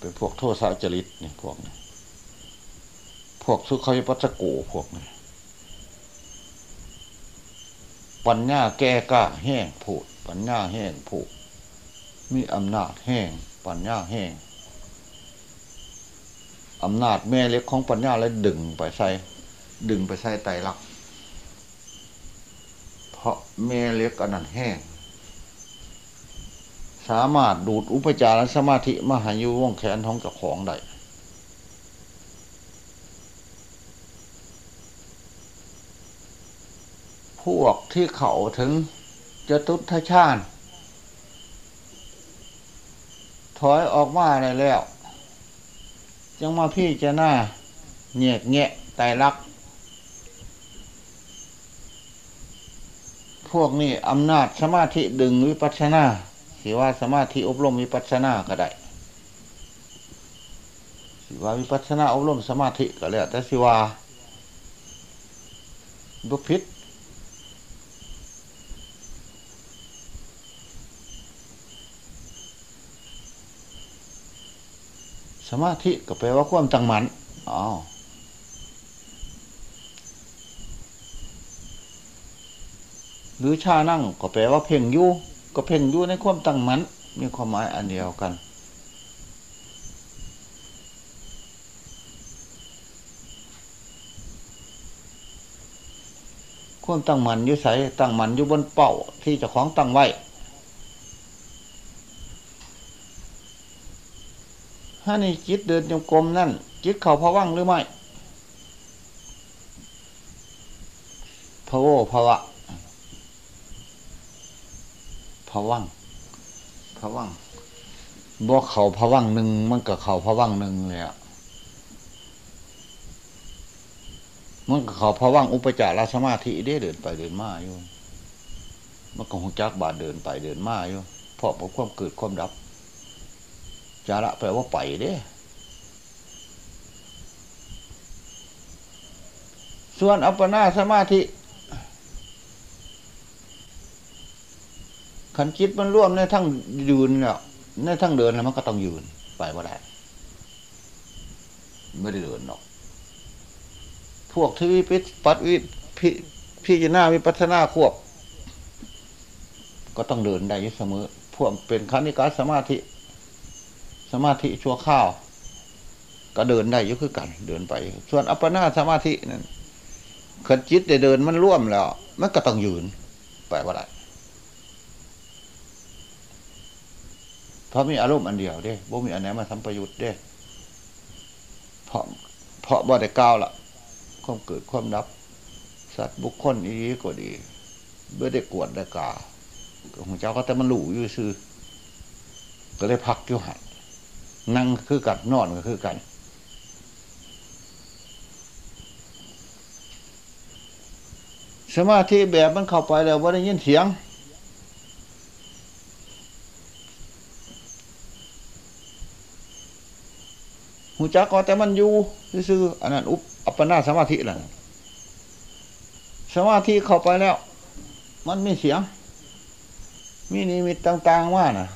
เป็นพวกโทสะจริตเนี่ยพวกนี้พวกสุขยปัสสโกพวกนี้ปัญญาแก่กล้าแห้งผูด ปัญญาแห้งผูดมีอำนาจแห้ง ปัญญาแห้งอำนาจแม่เล็กของปัญญาแล้วดึงไปใส่ ดึงไปใส่ไตรัก เพราะแม่เล็กอันนั้นแห้ง สามารถดูดอุปจารสมาธิมหายุวงแขนท้องเจ้าของได้พวกที่เขาถึงจะตุทชาติถอยออกมาได้แล้ว จังมาพี่จะหน้าเงียเงียไตรัก พวกนี้อำนาจสมาธิดึงวิปัสสนาสิว่าสมาธิอบรมวิปัสสนาก็ได้สิว่าวิปัสสนาอบรมสมาธิก็แล้วแต่สิว่าบุพิษสมาธิก็แปลว่าความตั้งมั่นอ๋อ หรือชานั่งก็แปลว่าเพ่งยู่ก็เพ่งยู่ในความตั้งมั่นมีความหมายอันเดียวกันความตั้งมันอยู่ใสตั้งมันอยู่บนเป้าที่เจ้าของตั้งไว้ถ้าในจิตเดินจงกรมนั่นจิตเข่าพวังหรือไม่พะโวภาวะ พวังพวังบ่เขาพวังหนึ่งมันกับเขาพวังหนึ่งเลยอะมันกับเขาพวังอุปจารสมาธิได้เดินไปเดินมาอยู่มันก็หงจักบาดเดินไปเดินมาอยู่เพราะความเกิดความดับ จาระแปลว่าไปเด้ส่วนอัปปนาสมาธิ ขันจิตมันร่วมในทั้งยืนเนี่ยในทั้งเดินแล้วมันก็ต้องยืนไปว่าได้ไม่ได้เดินหรอก พวกที่วิปัสวิพี่พี่จน้าวิปัสนาควบ ก็ต้องเดินได้เสมอ พวกเป็นคณิกาสมาธิ สมาธิชั่วข้าว ก็เดินได้ยุคือกัน เดินไป ส่วนอัปปนาสมาธินั่นขันจิตได้เดินมันร่วมแล้ว มันก็ต้องยืนไปว่าไร เพราะมีอารมณ์อันเดียวเด้บ่มีอันไหนมาทำประยุทธ์เด้เพราะเพราะบ่ได้ก้าวละความเกิดความดับ สัตว์บุคคลอีก็ดีเบื่อได้กวดได้กาของเจ้าก็แต่มันหลู่อยู่ซื้อก็เลยพักอยู่หันนั่งคือกันนอนก็คือกันสมาธิแบบมันเข้าไปแล้วว่าได้ยินเสียง หูจักก็แต่มันอยู่ซื่ออันนั้นอุปอัปปนาสมาธิแหละสมาธิเข้าไปแล้ว มันมีเสียง มีนิมิตต่างๆว่านะ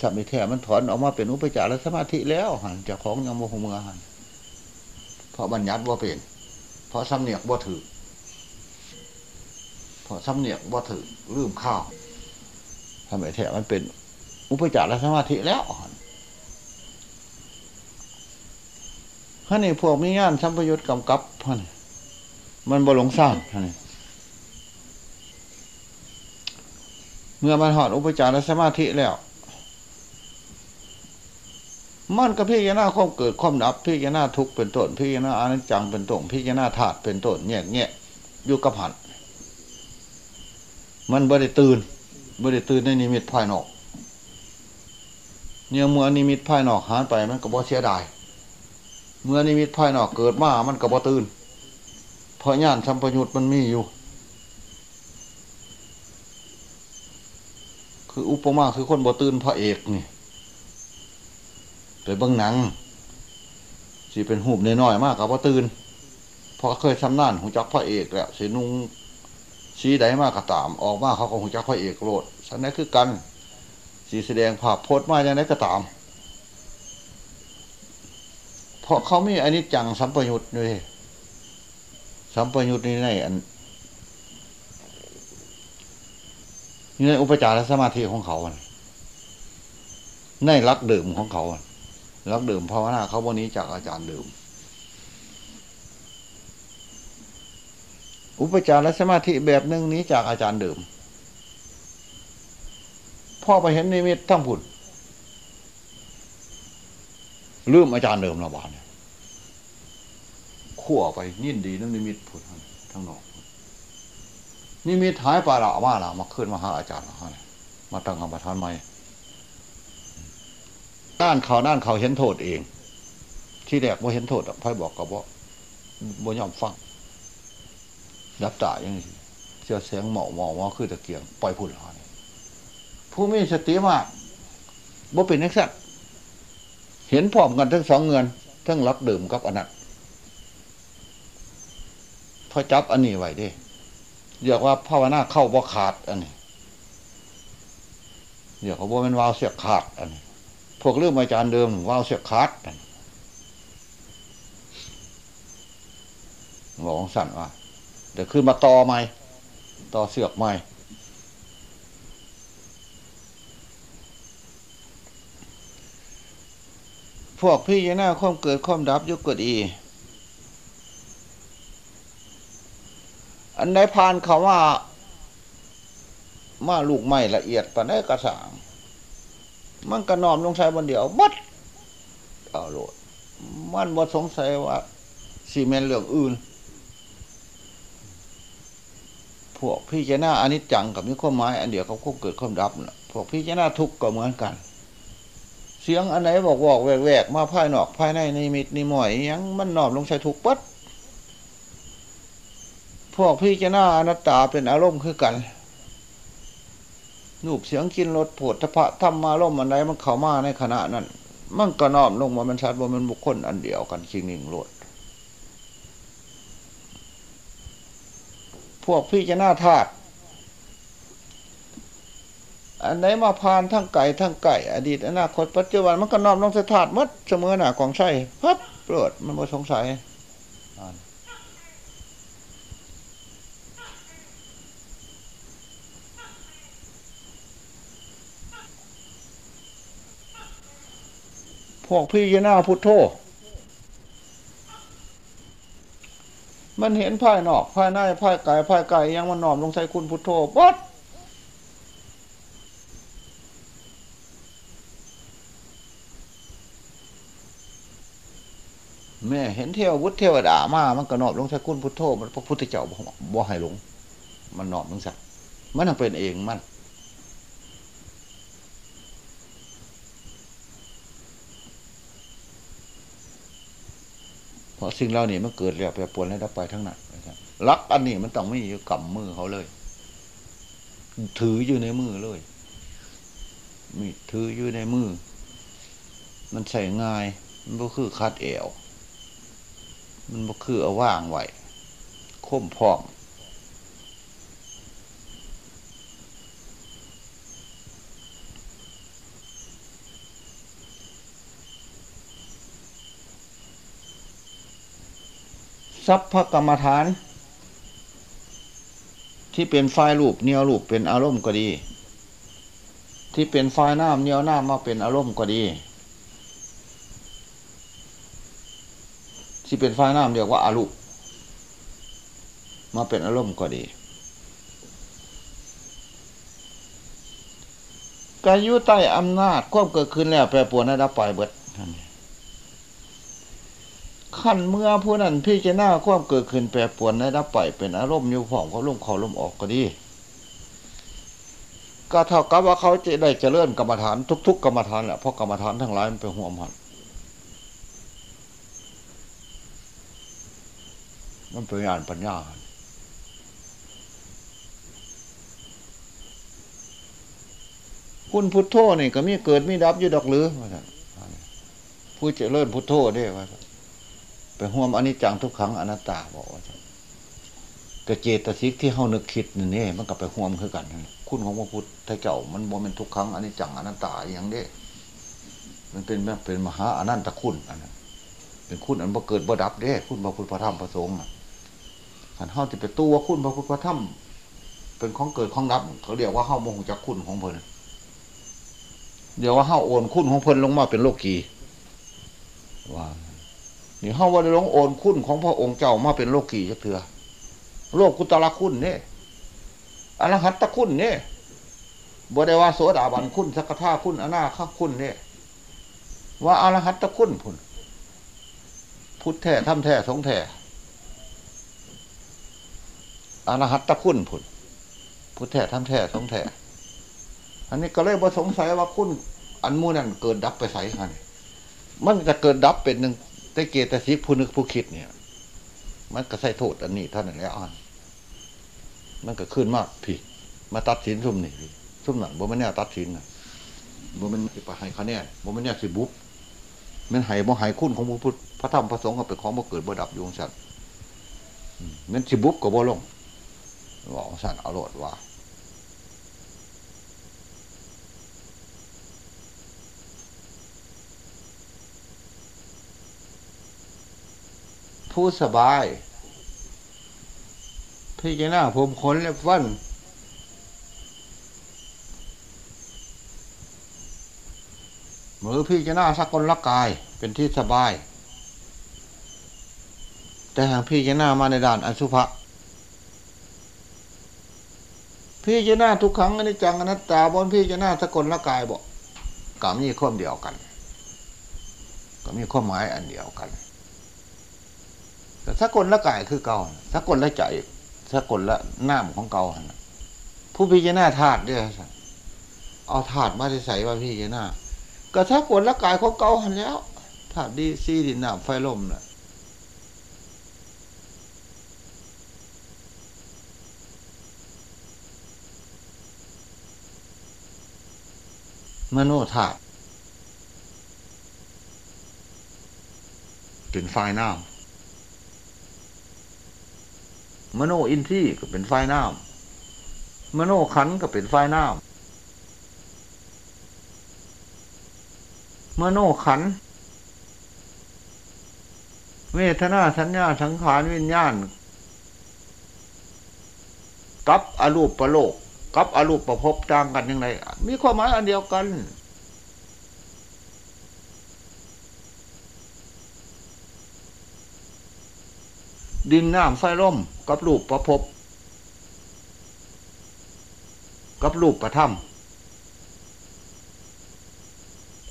สัมมิแท้มันถอนออกมาเป็นอุปจารสมาธิแล้วหันจากของยังโมหเมือหันเพราะบัญญัติว่าเป็นเพราะสำเนียกว่าถือเพราะสำเนียกว่าถือลืมข้าวทำไมแท้มันเป็นอุปจารสมาธิแล้วหัน ถ้าในพวกมีงานสัมพยุตกำกับพันมันบหลงสร้างท่านเมื่อมันหอดอุปจารสมาธิแล้ว มันก็พี่ยานาความเกิดความดับพี่ยานาทุกเป็นต้นพี่ยานาอนิจจังเป็นต้นพี่ยานาธาตุเป็นต้นเนี่ยเนี่ยอยู่กับหันมันบริตื่นบริตื่นในนิมิตภายนอก เนี่ยเมื่อนิมิตภายนอกหายไปมันก็บ่เสียดาย เมื่อนิมิตภายนอกเกิดมามันก็บ่ตื่นเพราะญาณสัมปยุตมันมีอยู่ คืออุปมาคือคนบ่ตื่นพระเอกนี่ไปเบิ้งหนังสิเป็นหูบน้อยๆมากกับว่ตื่นเพราะเคยทำนั่นหูจักพระเอกแหละสีนุ่งสีใดมากก็ตาม ออกมาเขาก็หูจักพระเอกโลดสันนั้นคือกันสีแสดงภาพโพสมาอย่างไรก็ตาม เพราะเขามีอันนี้จังสัมปยุตด้วยสัมปยุตนี่ในอันนี่ในอุปจารสมาธิของเขาในรักเดิมของเขารักเดิมภาวนาเขาวันนี้จากอาจารย์เดิมอุปจารสมาธิแบบหนึ่งนี้จากอาจารย์เดิมพ่อไปเห็นนิมิตทั้งผุด ลืมอาจารย์เดิมระบาดขั้วไปยินดีนั่นนิมิตผุดทั้งนอกนิมิตหายไปละมาละมาขึ้นมาหาอาจารย์ละมาตั้งคำประทานใหม่ด้านเขาด้านเขาเห็นโทษเอง ที่แรกว่าเห็นโทษไพ่บอกกับว่าบ่ยอมฟังรับตาย่างนี้เสียเสียงเหมาะหมาะว่าคือตะเกียงปล่อยพูดละผู้มีสติมากบ่เป็นนักสัตว์ เห็นพร้อมกันทั้งสองเงินทั้งรับดื่มกับอนัตพอจับอันนี้ไว้ดิเรียกว่าภาวนาเข้าบ่ขาดอันนี้เรียกว่าบ่เป็นวาวเสียขาดอันนี้พวกเรื่องอาจารย์เดิมวาวเสียขาดอันบอกสั่นว่าเดี๋ยวขึ้นมาต่อใหม่ต่อเสือกใหม่ พวกพี่ยาหน้าความเกิดความดับยุกดอี อันไหนพานเขาว่า มาลูกใหม่ละเอียดปานได้กระสาง มันกระนอมลงใช้บนเดียวบัดเอาโลดมันบ่สงสัยว่าซีเมนเหลืองอื่น พวกพี่เจน่าอันนี้จังกับมีข้อไม้อันเดียวเขาควบเกิดความดับนะพวกพี่เจน่าทุกข์ก็เหมือนกัน สียงอันไหนบอกบอกแหวกๆมาภายนอกภายในในมิดในหมอยยังมันนอบลงใช้ถูกปัดพวกพี่จะหน้าอนัตตาเป็นอารมณ์คือกันนูบเสียงกินรถผดทพะทำมาล่มอันไหนมันเข้ามาในขณะนั้น มันก็นอบลงมามันชัดว่ามันบุคคลอันเดียวกันจริงหนึ่งโลดพวกพี่จะหน้าธาตุ อันไหนมาพานทั้งไก่ทั้งไก่ อดีตอนาคตปัจจุบันมันก็นอมลงสถาดมัดเสมอหน่ะของใช่พับเปิดมันบ่สงสัยพวกพี่ยนาพุทโธมันเห็นภายนอกภายในภายกายภายกายยังมันนอมลงใส่คุณพุทโธปั๊ด แม่เห็นเทววุฒิเทวดามามันก็นอบลงสกุลพุทโธมันพระพุทธเจ้าบ่ให้หลง มันนอบลงสักมันต้องเป็นเองมันเพราะสิ่งเหล่านี้มันเกิดแล้วแปรปวนแล้วดับไปทั้งนั้นรักอันนี้มันต้องไม่อยู่กับมือเขาเลย ถืออยู่ในมือเลย มีถืออยู่ในมือ มันใส่ง่าย มันก็คือคัดเอว มันบ่คือเอาว่างไว้คมพร้อมทรัพย์กรรมฐาน ที่เป็นไฟรูปเนียวรูปเป็นอารมณ์ก็ดี ที่เป็นไฟน้ำเนียวน้ำมาเป็นอารมณ์ก็ดี ที่เป็นไฟน้ำเรียกว่าอารุมาเป็นอารมณ์ก็ดีการยุใต้อำนาจควบเกิดขึ้นแล้วแปรปวนให้รับไปเบิดขั้นเมื่อผู้นั้นพี่จะหน้าความเกิดขึ้นแปรปวนให้รับไปเป็นอารมณ์อยู่ผ่องเขาลมเขาลมออกก็ดีก็เท่ากับว่าเขาจะได้เจริญกรรมฐานทุก ๆ กรรมฐานแหละเพราะกรรมฐานทั้งหลายมันเป็นห่วงหัน มันเป็นงานปัญญาคุณพุทโธนี่ก็มีเกิดมีดับอยู่ดอกหรือผู้เจริญพุทโธได้ว่าไปห่วมอนิจจังทุกครั้งอนัตตาบอกว่ากระเจตสิกที่เฮานึกคิดนี่นี่มันก็ไปห่วมคือกันคุณของพระพุทธเจ้ามันบ่เป็นทุกครั้งอนิจจังอนัตตาอย่างนี้มันเป็นเป็นมหาอนันตคุณอันนั้นเป็นคุณอันบ่เกิดบ่ดับเด้ คุณพระพุทธพระธรรมพระสงฆ์ ขันเฮาจะไปตู้ว่าคุณพระพุทธพระธรรมเป็นของเกิดของดับ เขาเรียกว่าเฮาโมหจากคุณของเพิ่นเดี๋ยวว่าเฮาโอนคุณของเพิ่นลงมาเป็นโลกีว่านี่เฮาว่าได้ลงโอนคุณของพระองค์เจ้ามาเป็นโลกีจะเถื่อโลกกุตละคุณเนี่ยอรหัตตะคุณเนี่ยบ่ได้ว่าโสดาบันคุณสักทาคุณอนาคคุณเนี่ยว่าอรหัตตะคุณพุ่นพุทธแท้ทำแท้สงแท้ อรหัตตะคุณพุ่นพุทแท้ทำแท้สงแท้อันนี้ก็เลยบ่สงสัยว่าคุณ อันมูนั่นเกิดดับไปใส่ฮะนี่มันจะเกิดดับเป็นหนึ่งแต่เกตสิผู้นึกผู้คิดเนี่ย มันก็ใส่โทษอันนี้เท่านั้นแล้วอ่อนมันก็ขึ้นมากผิดมาตัดสินซุ่มนี่ซุ่มหนังบ่มันแน่ตัดสินนะบ่มันสิไปให้คะแนนบ่มันแน่สิบุบมันให้บ่ให้คุณของพระพุทธพระธรรมพระสงฆ์ก็เป็นของบ่เกิดบ่ดับอยู่ของสัตว์มันสิบุบก็บ่ลง บอกสัตว์เอาโลดว่าผู้สบาย พี่จะหน้าผมขนเล็บฟันมือพี่จะหน้าสักคนละกายเป็นที่สบาย แต่หากพี่จะหน้ามาในด่านอสุภะ พี่จะหน้าทุกครั้งอนิจจังอนัตตาบนพี่จะหน้าสกลละกายบอกก็มีข้อมเดียวกัน ก็มีข้อหมายอันเดียวกัน แต่สกลละกายคือเก่าสกลละใจสกลละน้ำของเก่าผู้พิจารณาธาตุด้วยเอาธาตุมาใส่ว่าพี่จะหน้าก็สกลละกายของเก่าหันแล้วธาตุดีซีดินน้ำไฟลมน่ะ มโนธาตุเป็นไฟน้ำมโนอินทรีย์ก็เป็นไฟน้ำมโนขันก็เป็นไฟน้ำมโนขันเวทนาสัญญาสังขารวิญญาณกับอรูปประโลก กับอรูปประพบต่างกันยังไงมีความหมายอันเดียวกัน ดินน้ำไฟร่มกับรูปประพบกับรูปประถ้ำ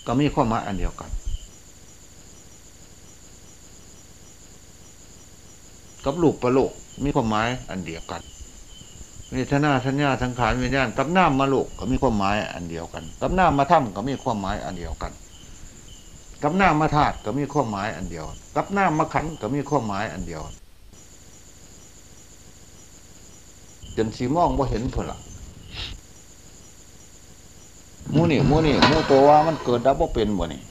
ก็มีความหมายอันเดียวกัน กับรูปประโลกมีความหมายอันเดียวกัน เวทนาสัญญาสังขารวิญญาณกับน้ำมาลุกก็มีความหมายอันเดียวกัน กับน้ำมาถ้ำก็มีความหมายอันเดียวกัน กับน้ำมาธาตุก็มีความหมายอันเดียว กับน้ำมาขันก็มีความหมายอันเดียว จนสีมองว่าเห็นผลละมูนี่มูนี่มูตัวว่ามันเกิดดับว่าเป็นบ่นี่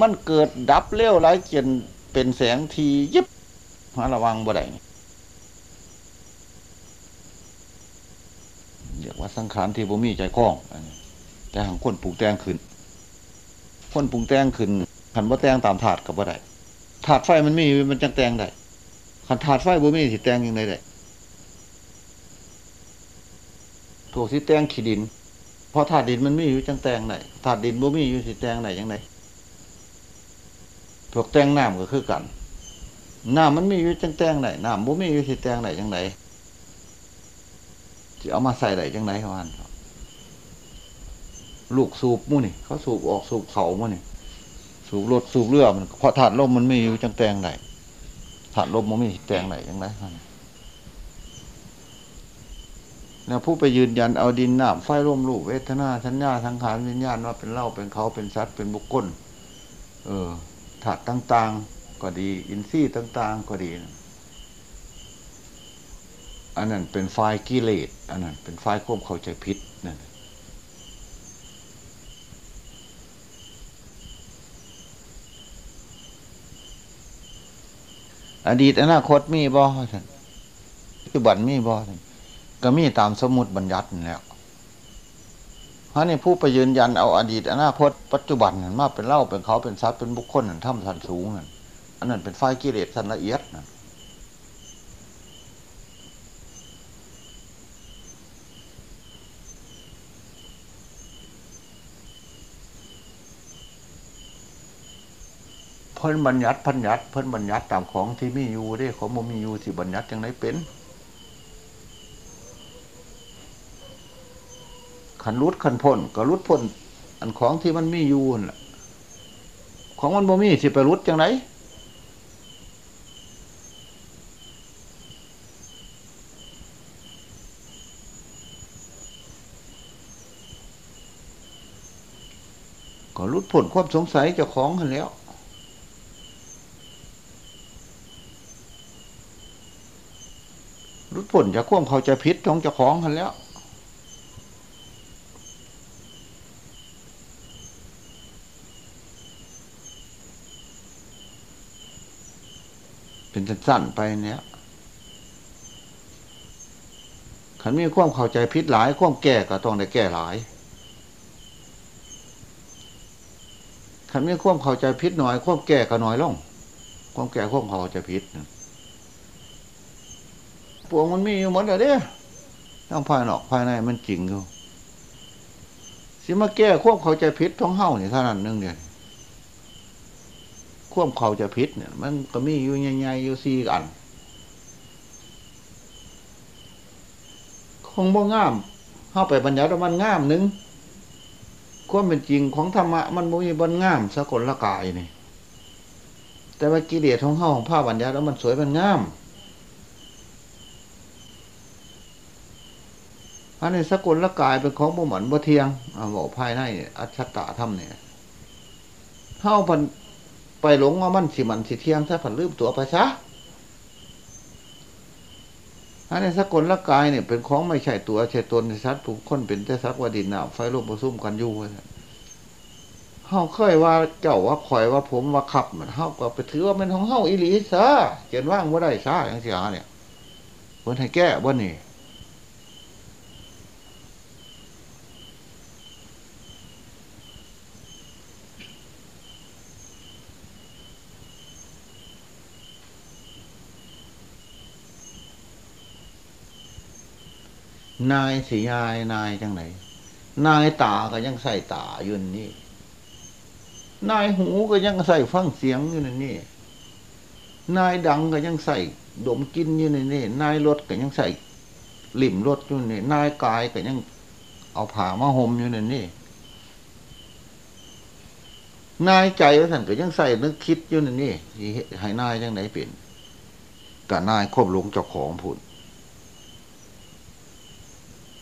มันเกิดดับเลี้ยวไรเจนเป็นแสงทียิบหาระวังบ่ได้ เรียกว่าสังขารที่บ่มีใจคล้องแต่หางคนปลูกแตงขึ้น คนปลูกแตงขึ้นขันว่าแตงตามถาดกับว่าได้ถาดไฟมันมีมันจังแตงได้ขันถาดไฟบ่มีสิแตงยังไงได้ถูกสิแตงขีดินพอถาดดินมันมีอยู่จังแตงไหนถาดดินบ่มีอยู่สิแตงไหนยังไงถูกแตงน้ำก็คือกันน้ำมันมีอยู่จังแตงไหนน้ำบ่มีอยู่สิแตงไหนยังไง จะเอามาใส่ไหนจังไหนเขาอันลูกสูบมู่นี่ เขาสูบออกสูบเขามู่นี่ สูบรถสูบเรือมันเพราะถาดลมมันไม่อยู่จังแตงไหนถาดลมมันไม่แตงไหนจังไหนแล้วผู้ไปยืนยันเอาดินน้ำไฟร่มลูกเวทนาสัญญาสังขารวิญญาณว่าเป็นเล่าเป็นเขาเป็นสัตว์เป็นบุคคล เออถาดต่าง ๆ ก็ดี อินทรีย์ต่าง ๆ ก็ดีนะ อันนั้นเป็นไฟกิเลสอันนั้นเป็นไฟควบเข้าใจพิษนั่นอดีตอนาคตมีบ่ท่านปัจจุบันมีบ่ท่านก็มีตามสมุติบัญญัติแล้วเพราะนี่ผู้ไปยืนยันเอาอดีตอนาคตปัจจุบันมาเป็นเล่าเป็นเขาเป็นทรัพย์เป็นบุคคลนั่นทำสันสูงนั่นอันนั้นเป็นไฟกิเลสสันละเอียดนั่น เพิ่นบัญญัติพัญญัติเพิ่นบัญญัติตามของที่มีอยู่ได้ของมันมีอยู่ที่บัญญัติยังไงเป็นขันรุดขันพ้นก็รุดพ้นอันของที่มันมีอยู่น่ะ ของมันบ่มีสิไปรุดจังไหนก็รุดพ้นความสงสัยเจ้าของหันแล้ว รุดพ้นจากความเขาใจผิดของเจ้าของหันแล้วเป็นสั้นไปเนี้ยขันมีความเข้าใจผิดหลาย ความแก้ก็ต้องได้แก้หลายขันมีความเข้าใจผิดหน่อย ความแก้ก็น้อยลง ความแก้ความเข้าใจผิดนะ ปวงมันมีอยู่หมดเลยเด้ทั้งภายนอกภายในมันจริงอยู่สิมาแก้ความเขาใจผิดท้องเฮ้านี่เท่านั้นนึงเดียวควบเขาจะพิษเนี่ย มันก็มีอยู่ใหญ่ๆอยู่สี่อันคงบ่งามเข้าไปบัญญัติมันงามนึงความเป็นจริงของธรรมะมันบ่มีบนงามสกลละกายนี่แต่ว่ากิเลสของเฮาของผ้าบัญญัติแล้วมันสวยมันงาม อันนี้สกุลละกายเป็นของบ่หมือนบ่เทียงเอาบอกภายในอัจฉตะธรรมเนี่ยเฮาพันไปหลงว่ามันสิมันสิเทียงถ้าผันลืมตัวไปซะอันนี้สกลละกายเนี่ยเป็นของไม่ใช่ตัวใช่ตนสัตว์ผู้คนเป็นแต่สักว่าดินน้ำไฟลมผสมกันอยู่เฮาเคยว่าเจ้าว่าข่อยว่าผมว่าขับมันเฮาก็ไปถือว่ามันของเฮาอีหลีซะเขียนว่างว่าได้ซะอย่างเสียเนี่ยเพิ่นให้แก้ว่นี่ นายสียายนายจังไหนนายตาก็ยังใส่ตาอยู่นี่ นายหูก็ยังใส่ฟังเสียงอยู่นี่ นายดังก็ยังใส่ดมกินอยู่นี่ นายรถก็ยังใส่หลิมรถอยู่นี่ นายกายก็ยังเอาผ้ามาห่มอยู่นี่ นายใจว่าท่นก็ยังใส่นึกคิดอยู่นี่ให้นายจังไหนเปลี่ยนแต่นายควบหลงเจ้าของผุด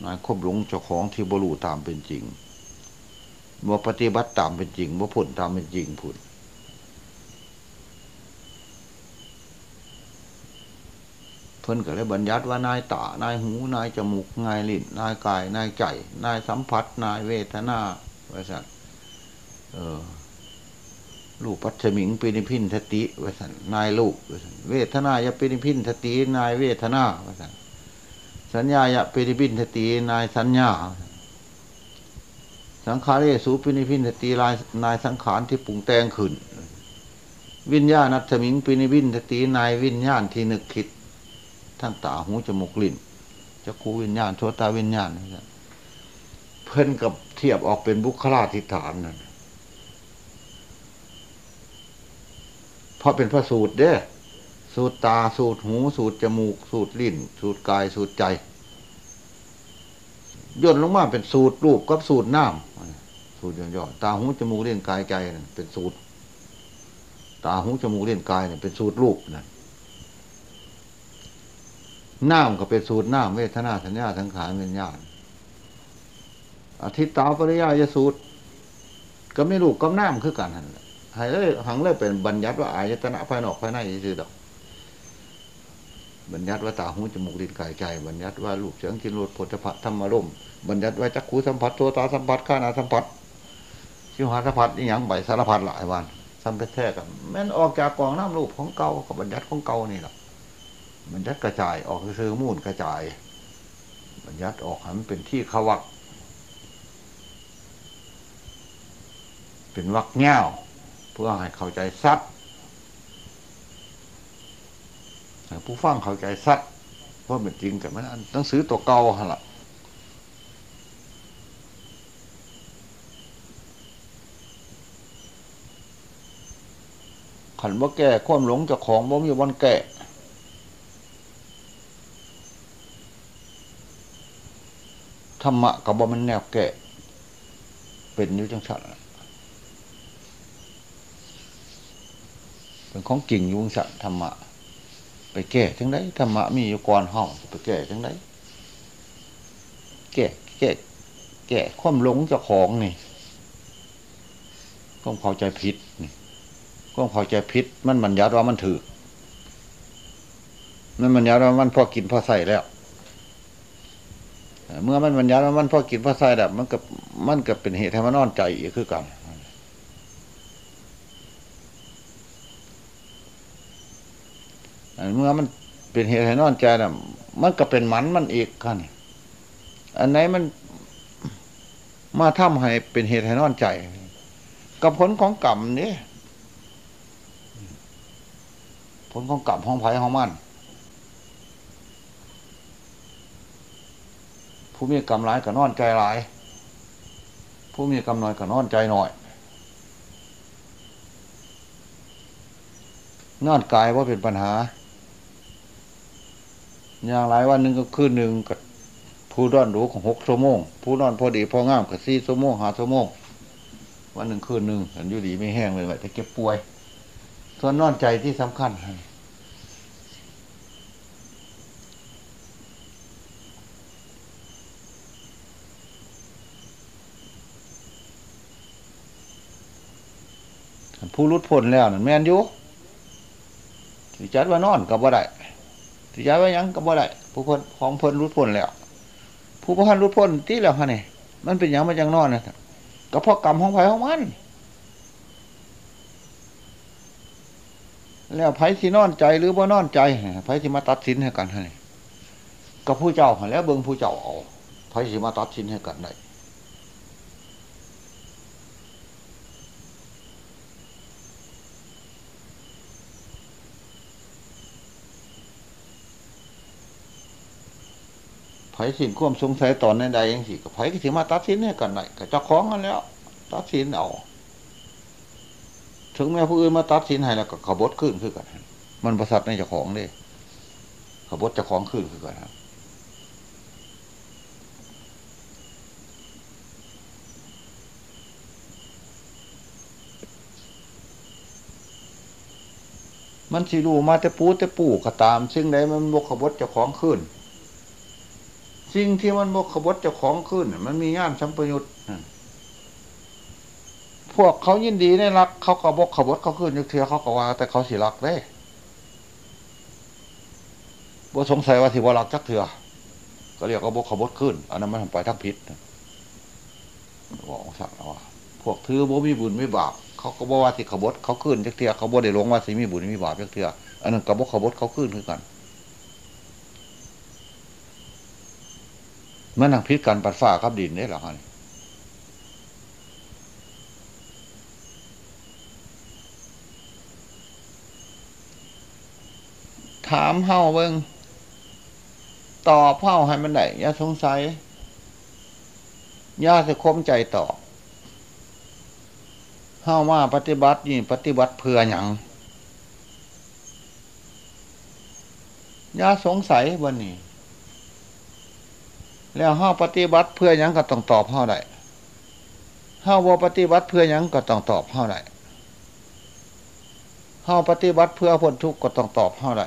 นายควบหลงเจ้าของที่บรูตามเป็นจริงว่าปฏิบัติตามเป็นจริงว่าผลตามเป็นจริงผุดเพิ่นก็เลยบัญญัติว่านายตานายหูนายจมูกนายลิ้นนายกายนายใจนายสัมผัส นายเวทนาว่าสันเออลูกปัจมิงปินิพินทติว่าสันนายลูกว่าสันเวทนายปินิพินทตินายเวทนาว่าสัน สัญญายะปิริพินทตีนายสัญญา สังขารเอสูปินิพินทตีลายนายสังขารที่ปรุงแต่งขึ้น วิญญาณัตมิงปินิพินทตีนายวิญญาณที่นึกคิด ทั้งตาหูจมูกลิ้นจะคูวิญญาณโชตาวิญญาณเพิ่นกับเทียบออกเป็นบุคลาธิฐานนั่นเพราะเป็นพระสูตรเด้ สูตรตาสูตรหู สูตรจมูก สูตรลิ้น สูตรกายสูตรใจย่นลงมาเป็นสูตรรูปกับสูตรน้ำสูตรย่อๆตาหูจมูกเล่นกายใจเป็นสูตร ตาหูจมูกเล่นกายเนี่ยเป็นสูตรรูปนะน้ำก็เป็นสูตรน้ำเวทนาสัญญาสังขารวิญญาณอาทิตตาปริยายสูตรก็ไม่รูปกับน้ำคือกันหันเลยหังเลยเป็นบัญญัติว่าอายตนะภายนอกภายในซื่อดอก บัญญัติว่าตาหูจมูกลิ้นกายใจ บัญญัติว่าลูกเสียงกินรสผลพระธรรมารมบัญญัติว่าจักขูสัมผัสตัวตาสัมผัสข้านาสัมผัสชิวหาสัมผัสนี่ยังใบสารพัดหลายวันซ้ำไปแท้กันแม่นออกจากกองน้ำรูปของเก่ากับบัญญัติของเก่านี่แหละบัญญัติกระจายออกคือมูลกระจาย บัญญัติออกให้มันเป็นที่ขวัก เป็นวักเง่าเพื่อให้เข้าใจซัด ผู้ฟังเข้าใจซัดว่าเป็นจริงกับมันหนังสือตัวเก่าฮะล่ะขันว่าแก่ความหลงจากของบ่มีวันแก่ธรรมะกับบ่มันแนวแก่เป็นอยู่จังสันเป็นของกิ่งยุงสันธรรมะ ไปแก่จังไดธรรมะมีอยู่ก่อนห้องไปแก่จังไดแก่แก่แก่ความหลงจากของนี่ก็เข้าใจผิดนี่ก็เข้าใจผิด มันบัญญัติว่ามันถือมันบัญญัติว่ามันพอกินพอใส่แล้วเมื่อมันบัญญัติว่ามันพอกินพอใส่แบบมันกับมันกับเป็นเหตุให้มันนอนใจอีกคือกัน เมื่อมันเป็นเหตุให้นอนใจน่ะ มันก็เป็นมันมันอีกกันอันไหนมันมาทำให้เป็นเหตุให้นอนใจ กับผลของกรรมนี่ผลของกรรมของไผ่ของมันผู้มีกรรมร้ายก็นอนใจร้าย ผู้มีกรรมน้อยก็นอนใจหน่อยนอนกายว่าเป็นปัญหา อย่างไรวันหนึ่งก็คืนหนึ่งกับผู้นอนหรูของหกชั่วโมง ผู้นอนพอดีพองามกับสี่ชั่วโมงหาชั่วโมง วันหนึ่งคืนหนึ่งเห็นอยู่ดีไม่แห้งเลยว่าจะเก็บป่วย ส่วนนอนใจที่สำคัญผู้รุดพ้นแล้วนั่นแม่นอยู่จัดว่านอนกับว่าได้ สิจัดว่ายังกับว่าได้ผู้พ้นของพ้นรุดพ้นแล้ว ผู้พ้นรุดพ้นที่แล้วฮะเนี่ยมันเป็นยังมันยังนอนนะก็เพราะกรรมของไผ่ของมัน แล้วไผ่ที่นอนใจหรือว่นอนใจไผ่ที่มาตัดสินให้กันฮะนี่ก็ผู้เจ้าแล้วเบิ้งผู้เจ้าเอาไผ่ที่มาตัดสินให้กันได้ ผสิ่งควมสงสัยตอนใดยังสิกับไผก็สิมาตัดสินให้กันไหนกับเจ้าของกันแล้ว ตัดสินเอาถึงแม้ผู้อื่นมาตัดสินให้แล้วก็ขบดขึ้นคือกัน มันประสัตในเจ้าของเลยขบดเจ้าของขึ้นคือกันครับมันสิรู้มาแต่ปูแต่ปู่ก็ตาม ซึ่งใดมันบกขบดเจ้าของขึ้น สิ่งที่มันบกขบฏเจ้าของขึ้นมันมีงานสัมปยุตพวกเขายินดีในรัก เขาก็บกขบฏเขาขึ้นยุคเทียเขาก็ว่า แต่เขาสิรักได้บ่สงสัยว่าสิบ่รักจักเถื่อก็เรียกว่าบกขบฏขึ้นอันนั้นมันไปทั้งพิษบอกสักว่าพวกถือบ่มีบุญไม่บาปเขาก็บอกว่าสิขบฏเขาขึ้นจักเถื่อเขาบ่ได้ลงว่าสิมีบุญมีบาปจักเถื่ออันนั้นกับบกขบฏเขาขึ้นคือกัน มันนังพิษกันปัดฝ้ากับดินได้หรอฮะถามเฮาเบิ้งตอบเฮาให้มันได้อย่าสงสัยอย่าสะคมใจตอบเฮามาปฏิบัตินี่ ปฏิบัติเพื่อหยังอย่าสงสัยวันนี้ แล้วห้าปฏิบัติเพื่อยังก็ต้องตอบห้าได้ห้าวปฏิบัติเพื่อยังก็ต้องตอบห้าได้ห้าปฏิบัติเพื่อพ้นทุกข์ก็ต้องตอบห้าได้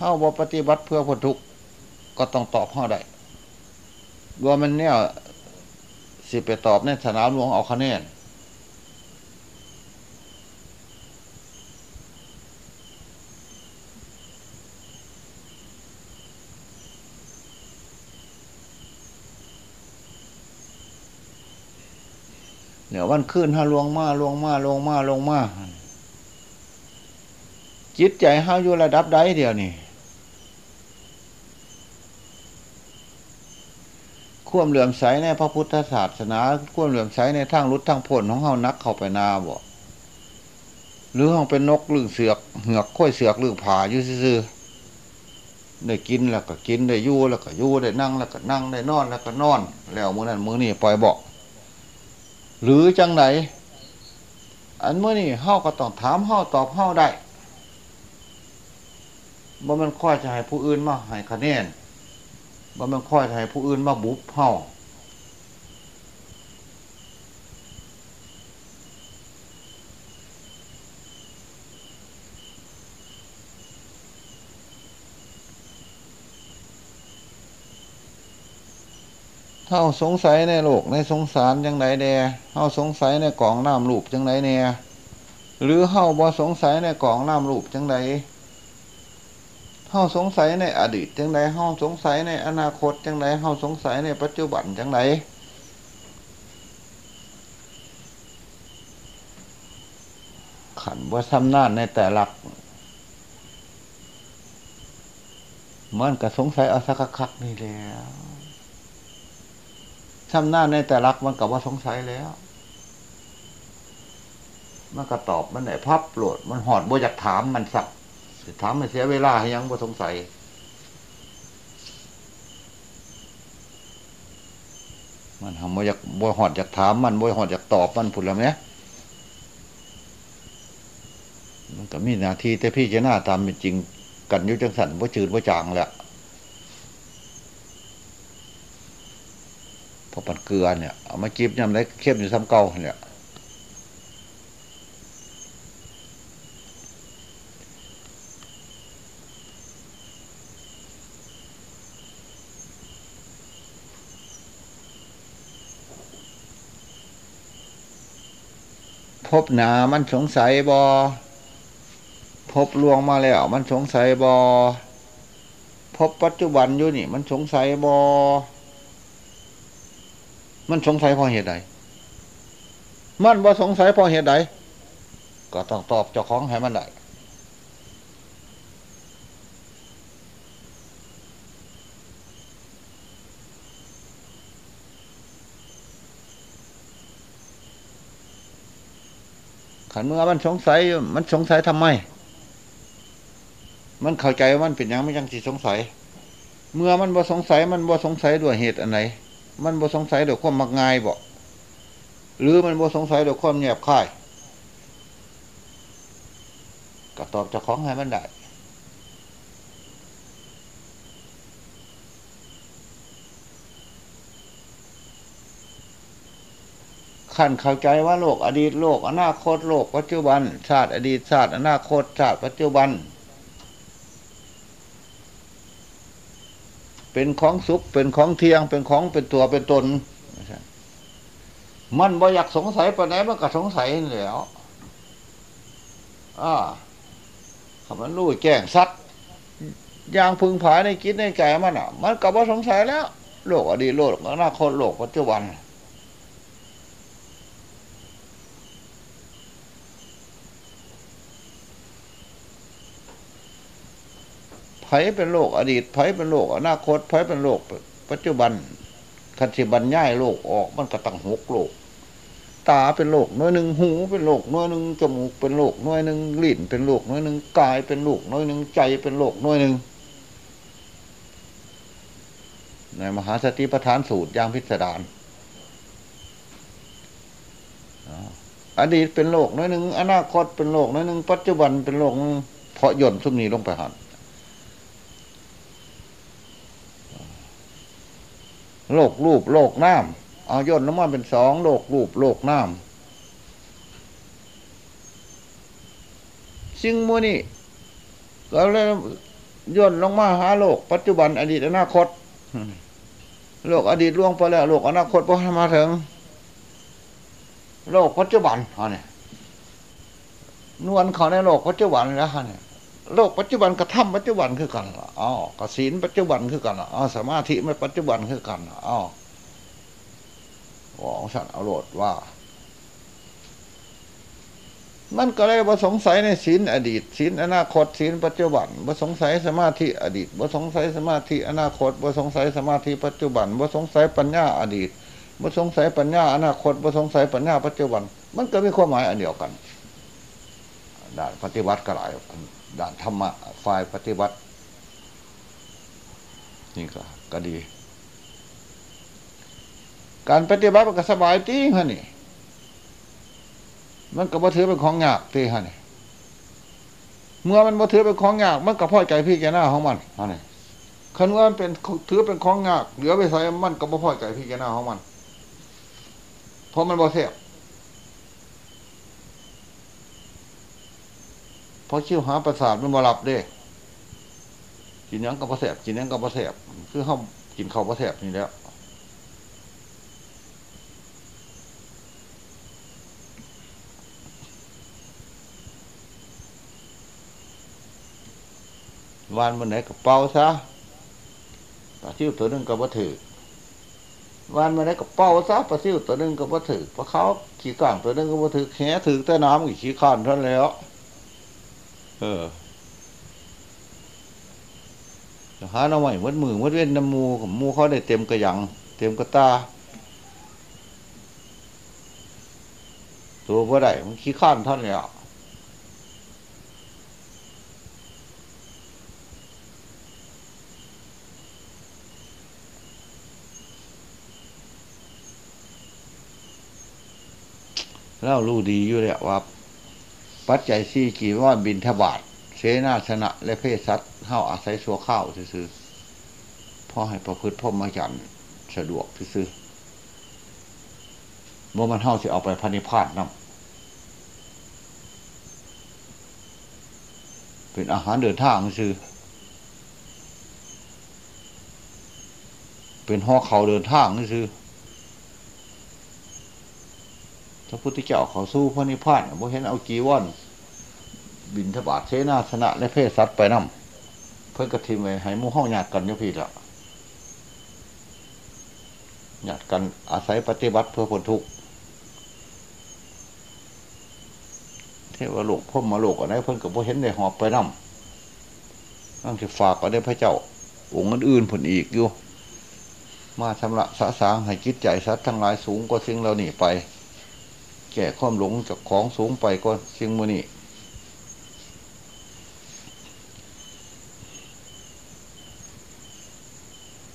ห้าวปฏิบัติเพื่อพ้นทุกข์ก็ต้องตอบห้าได้ว่ามันเนี่ยสิไปตอบในสนามหลวงเอาคะแนน เดี๋ยววันขึ้นถ้าลวงมาลวงมาลวงมาลวงมาจิตใจเฮาอยู่ระดับใดเดียวนี่ควมเหลื่อมใสในพระพุทธศาสนาควมเหลื่อมใสในทางรุดทางพ้นของเฮานักเข้าไปนาบ่หรือห้องเป็นนกลือเสือกเหือกค่อยเสือกลือผาอยู่ซื่อได้กินแล้วก็กินได้ยู่แล้วก็ยู่ได้นั่งแล้วก็นั่งได้นอนแล้วก็นอน แล้วมือนั้นมือนี่ปล่อยบอก หรือจังไหนอันเมื่อนี่เฮาก็ต้องถามเฮาตอบเฮาได้บ่มันค่อยจะให้ผู้อื่นมาให้คะแนนบ่มันค่อยจะให้ผู้อื่นมาบุบเฮา เฮาสงสัยในโลกในสงสารจังไดแดเฮาสงสัยในกล่องน้ำรูปจังไดแน่หรือเฮาบ่สงสัยในกล่องน้ำรูปจังไดเฮาสงสัยในอดีตจังไดเฮาสงสัยในอนาคตจังไดเฮาสงสัยในปัจจุบันจังไดขันว่าซ้ำนานในแต่ละมันก็สงสัยเอาสักคักนี่แล้ว ซ้ำหน้าในแต่รักมันกับว่าสงสัยแล้ว มันก็ตอบมันไหนพับโปรดมันหอดบ่อยากถามมันสักถามมันเสียเวลาให้ยังบ่สงสัยมันทำบ่อยากบ่หอดอยากถามมันบ่หอดอยากตอบมันผุดแล้วเนี่ยมันก็มีนาทีแต่พี่จะหน้าตามเป็นจริง กันยุจังสันบ่จืดบ่จางแหละ พอปัดเกลือเนี่ยเอามาจีบยำได้เข้มอยู่ซ้ำเก่าเนี่ยพบหนามันสงสัยบอพบลวงมาแล้ว มันสงสัยบอพบปัจจุบันอยู่นี่ มันสงสัยบอ มันสงสัยเพราะเหตุใดมันว่าสงสัยเพราะเหตุใดก็ต้องตอบเจ้าของให้มันได้ขันเมื่อมันสงสัย มันสงสัยทำไม มันเข้าใจว่ามันเป็นยังไม่ยังสิสงสัย เมื่อมันบ่สงสัย มันบ่สงสัยด้วยเหตุอันไหน มันบ่สงสัยด้วยความมักง่ายบ่หรือมันบ่สงสัยด้วยความแยบค่ายก็ตอบเจ้าของให้มันได้ขั้นเข้าใจว่าโลกอดีตโลก อนาคตโลก ปัจจุบันชาติอดีตชาติอนาคตชาติปัจจุบัน เป็นของสุข เป็นของเทียง เป็นของเป็นตัวเป็นตน มันบ่อยากสงสัยปะไหนมันก็สงสัยแล้วอ่าคำมันรู้แจ้งสัตว์ยางพึงผายในคิดในใจมันอะ มันก็บ่สงสัยแล้ว โลกอดีตโลกอนาคตโลกปัจจุบัน ผเป็นโลกอดีตไผเป็นโลกอนาคตไผเป็นโลก ปัจจุบันคันสิบันย่ายโลกออกมันก็ตั้งหกโลก ตาเป็นโลกน้อยหนึ่งหูเป็นโลกน้อยหนึ่งจมูกเป็นโลกน้อยหนึ่งลิ้นเป็นโลกน้อยหนึ่งกายเป็นโลกน้อยหนึ่งใจเป็นโลกน้อยหนึ่งในมหาสติปัฏฐานสูตรย่างพิสดารอดีตเป็นโลกน้อยหนึ่งอนาคตเป็นโลกน้อยหนึ่งปัจจุบันเป็นโลกเพราะย่นทุกนี้ลงไปหัน โลกรูปโลกน้ำเอาย่นน้ำมันเป็นสองโลกรูปโลกน้ำสิ่งมูนี่ก็เลยย่นลงมาหาโลก ปัจจุบันอดีตอนาคต โลกอดีตล่วงไปแล้ว โลกอนาคตพอมาถึง โลกปัจจุบันเเนี่ยนวลเขาในโลกปัจจุบันแล้วเนี่ย โลกปัจจุบันกระทำปัจจุบันคือกันอ๋อกศีลปัจจุบันคือกันอ๋อสมาธิมันปัจจุบันคือกันอ๋อของฉันเอาโลดว่ามันก็เลยบ่สงสัยในศีลอดีตศีลอนาคตศีลปัจจุบันบ่สงสัยสมาธิอดีตบ่สงสัยสมาธิอนาคตบ่สงสัยสมาธิปัจจุบันบ่สงสัยปัญญาอดีตบ่สงสัยปัญญาอนาคตบ่สงสัยปัญญาปัจจุบัน มันก็มีความหมายอันเดียวกันด่านปฏิบัติก็หลาย ด่านธรรมะฝ่ายปฏิบัติ นี่ก็ก็ดี การปฏิบัติมันก็สบายจริงฮะนี่ มันก็บ่ถือเป็นของยากตีฮะนี่ เมื่อมันบ่ถือเป็นของยาก มันก็พ่อใจพี่แกหน้าของมันฮะนี่คันว่ามันเป็นถือเป็นของยากเหลือไปใส่มันก็บ่พ่อใจพี่แกหน้าของมัน เพราะมันบ่เสียบเพ ราะชิวหาประสาทมันบหลับเด้กินยังก็บ่เสียบกินยังก็บ่เสียบคือเขากินข้าวบ่เสียบนี่แล้ววานมันไหนกับเป่าซะปลาซิวตัวนึงก็บ่ถือวานมันไหนกับเป่าซะปลาซิวตัวนึงก็บ่ถือปลาเขาขี่กลางตัวนึงก็บ่ถือแขถือแต่น้ำกี่ขี่ข้านท่านแล้ว เออหาหน่อไม้มัดมือมัดเว้นน้ำมูกับมูเขาได้เต็มกระยัง เต็มกระตา ตัวบ่ได้มันขี้ข้านท่านแล้วเรารู้ดีอยู่แล้วว่า ปัจจัยสี่กีว่าบินทบาทเสนาชนะ และเพศสัตว์เข้าอาศัยสัวข้าวซื้อพ่อให้ประพฤติพ่อมาจันสะดวกซื้อเมื่อมันเท่าสิเอาไปพันิพาดน้ำเป็นอาหารเดินทางซื้อเป็นห่อเขาเดินทางซื้อพ ระพุทธเจ้าเขาสู้พระนิพพานบ่เห็นเอากีวอนบินทบาทเสนาสนะและเพศสัตว์ไปนำเพื่อกระทิมไว้ให้มู่ห้องหยาดกันยุพีละหยาดกันอาศัยปฏิบัติเพื่อผลทุกข์เทวโลกพ่มมาโลกอะไรเพิ่นกับบ่เห็นได้หอบไปนำต้องจะฝากก็ได้พระเจ้าองค์อื่นๆผลอีกอยู่ มาชำระสะสางให้จิตใจสัตว์ทั้งหลายสูงกว่าสิ่งเราหนีไป แก่ความหลงจากของสูงไปก็สิ่งมือนี้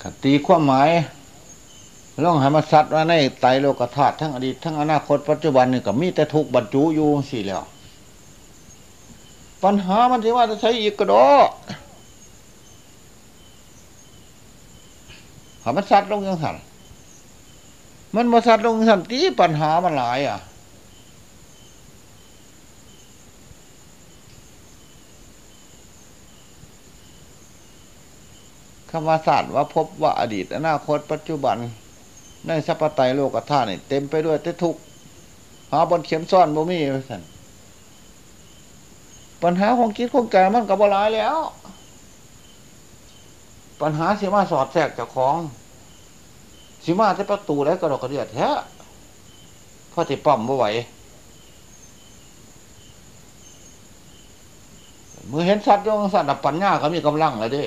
ขตีความหมายล่องห้มาสัตว์ว่าในไตโลกธาตุทั้งอดีตทั้งอนาคตปัจจุบันนี่ก็มีแต่ทุกบรรจุอยู่สี่แล้ว ปัญหามันที่ว่าจะใช้อีกกระโดดหามันสัตว์ลงยังสั่นมันมาสัตว์ลงยังสันตีปัญหามันหลายอะ คำว่าศาสตร์ว่าพบว่าอดีตอนาคต ปัจจุบัน ในสัพพไตโลกธาตุนี่เต็มไปด้วยแต่ทุกหาบนเข็มซ่อนบ่มีสันปัญหาของคิดของใจมันกับบลายแล้ว ปัญหาสีมาสอดแทรกจากของสีมาจะประตูแล้วกระดกกระเดียดแท้พ่อติปั๊มบ่ไหวมือเห็นสัตว์ยองสัตว์ปัญญาก็มีกำลังแล้วด้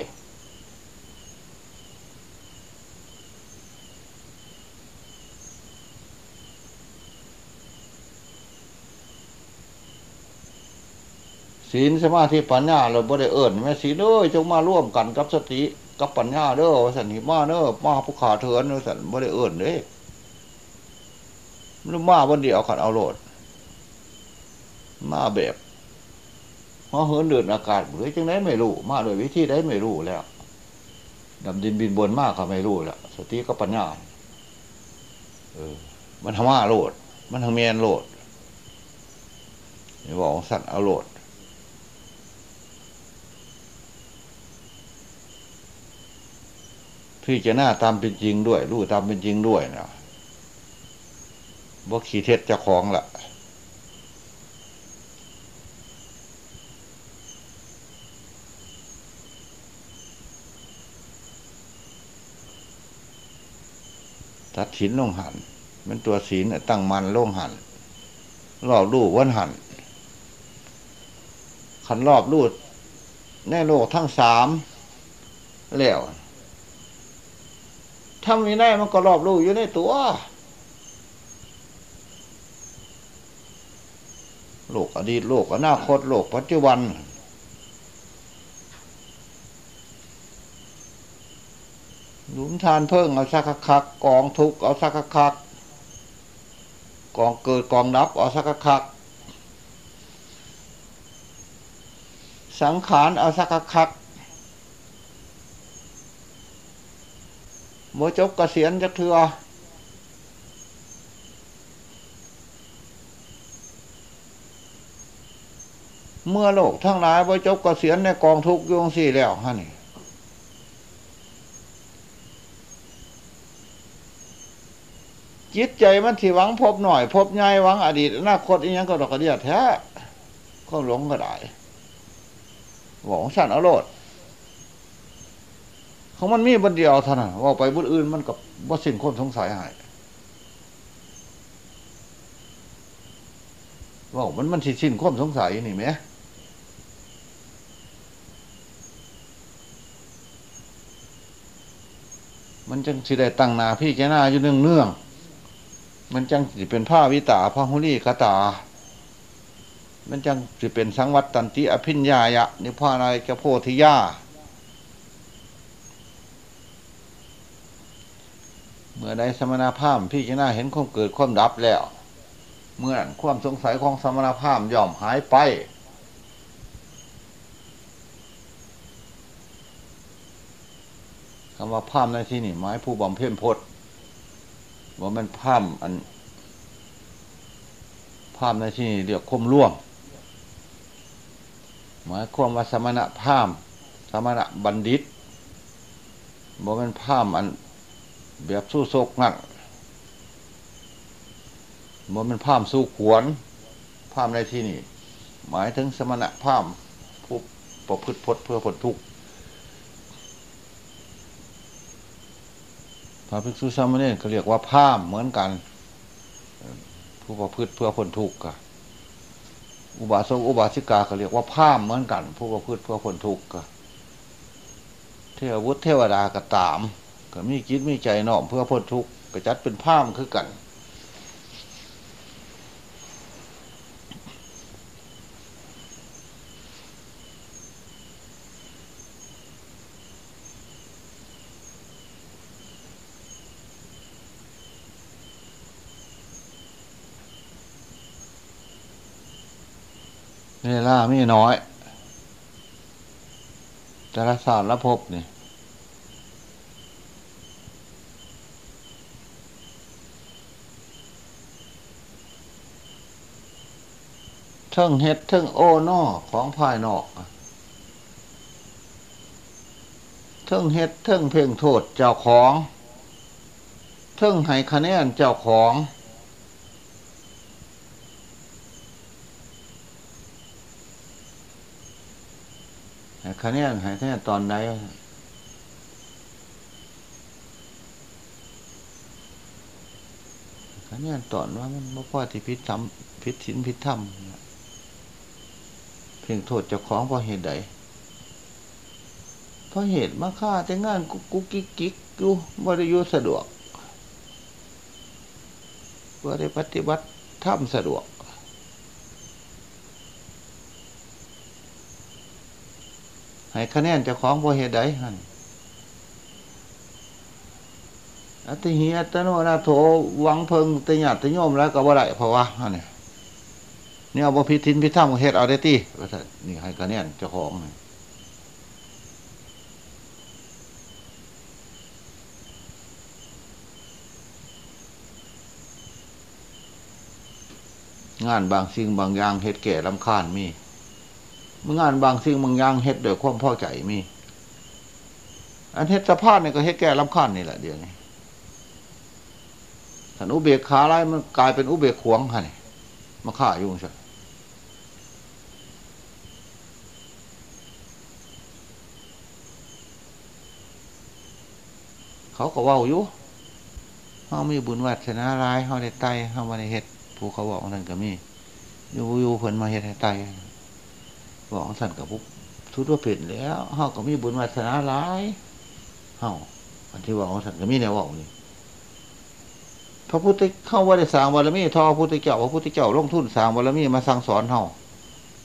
ศีลสมาธิปัญญาเราบ่ได้เอิญแม่ศีลเอ้ยจงมาร่วมกันกับสติกับปัญญาเด้อสันนิมาเด้อมาผู้ขาเถือนสันบ่ได้เอิญเด้มันมาวันเดียวขันเอาโลด มาแบบพอเหินเดินอากาศหรือจังไดไม่รู้ มาโดยวิธีใดไม่รู้แล้วดำดินบินบนมากเขาไม่รู้แล้วสติกับปัญญาเออ มันทำมาโลด มันทำเมียนโลดนี่บอกสัตว์เอาโลด พี่จะหน้าตามเป็นจริงด้วยรู้ตามเป็นจริงด้วยนะว่าขีเท็จจะคล้องละตัดสินลงหันมันตัวศีลตั้งมันลงหันหล่อรูวันหันขันรอบรูดในโลกทั้งสามแล้ว ถ้ามีแน่มันก็รอบรู้อยู่ในตัวโลกอดีตโลกอนาคตโลกปัจจุบัน หลุมทานเพิ่งเอาสักคักกองทุกเอาสักคักกองเกิดกองดับเอาสักคักสังขารเอาสักคัก โมจบกเกษียณจะเถื่อเมื่อโลกทั้งหลายโมจบกเกษียณในกองทุกยงสี่แล้วฮะนี่จิตใจมันที่หวังพบหน่อยพบใหญ่หวังอดีตอนาคตอีกยังก็ดอกกระเดียดแท้ก็หลงก็ได้หวังสั่นอรรถ ของมันมีบันเดียวเท่านั้นว่าไปบุญอื่นมันกับว่าสิ้นคนสงสัยหายว่ามันมันสิ้นสิ้นความสงสัยนี่ไหมมันจังสิได้ตั้งนาพี่แกหน้าอยู่เนื่องเนื่อง มันจังสิเป็นผ้าวิตาพระหุลีกตา มันจังสิเป็นสังวัตตันติอภิญญายะนิพพานายกโพธิยา เมื่อใดสมณภาพพี่จะน่าเห็นความเกิดความดับแล้ว เมื่อนั้นความสงสัยของสมณภาพย่อมหายไป คำว่าภาพในที่นี่หมายผู้บำเพ็ญพจน์ว่ามันภาพอันภาพในที่นี่เรียกคมร่วมหมายความว่าสมณภาพสมณะบัณฑิตว่ามันภาพอัน แบบสู้โศกนั่นมันเป็นภาพสู้ขวนภาพในที่นี่ หมายถึงสมณะภาพผู้ประพฤติพจน์เพื่อผลทุกข์พระภิกษุสามเณรก็เรียกว่าภาพเหมือนกัน ผู้ประพฤติเพื่อผลทุกข์กอุบาสกอุบาสิกาก็เรียกว่าภาพเหมือนกัน ผู้ประพฤติเพื่อผลทุกข์กเทววุฒิเทวดาก็ตาม ก็มีจิตมีใจนอมเพื่อพ้นทุกข์ก็จัดเป็นผ้ามคือกัน เวลาไม่น้อยแต่ละศาสตร์ละพบนี่ เทิงเฮ็ดเทิงโอนอของภายนอกเทิงเฮ็ดเทิงเพ่งโทษเจ้าของเทิงให้คะแนนเจ้าของให้คะแนนให้คะแนนตอนไหนคะแนนตอนว่ามันไม่พอที่พิษทำพิษสินพิษธรรม เพ่งโทษเจ้าของเพราะเหตุใดเพราะเหตุมาฆ่าแต่งานกุ๊กกิ๊กกิ๊กอยู่บริยุสะดวกบริปฏิบัติทำสะดวก ให้คะแนนเจ้าของเพราะเหตุใดฮันอัติหิอัตโนนาโถวังเพิงตหยาตโยมแล้วก็บ่ได้เพราะว่าเนี่ย เนี่เอาบ่พิทินพิธามเฮ็ดเอาได้ตีว่าท่นี่ให้กันเนี่ยเจ้าของงานบางสิ่งบางอย่างเฮ็ดแก่ลำคาญมีงานบางสิ่งบางอย่างเฮ็ดโดยความพอใจมี อันเฮ็ดสภาพนี่ยก็เฮ็ดแก่ลำคาญนี่แหละเดี๋ยวนี้ถ้าอุเบกขาไรมันกลายเป็นอุเบกขวงฮะนี่มาฆ่ายุ่งใช่ เขาก็ว่าอยู่เขามีบุญวัฒนาร้ายเขาได้ไตเขามาในเห็ดผู้เขาบอกนั่นก็มีอยู่อยู่เพิ่นมาเห็ดให้ไตบอกท่นกับพวกทุดว่าเป็นแล้วเฮาก็มีบุญวาสนาหลายเฮาอันที่ว่าของท่นก็มีแนวเว่านี่พระพุทธเข้าว่าได้สร้างบารมีทอพระพุทธเจ้าพระพุทธเจ้าลงทุนสร้างบารมีมาสั่งสอนเฮา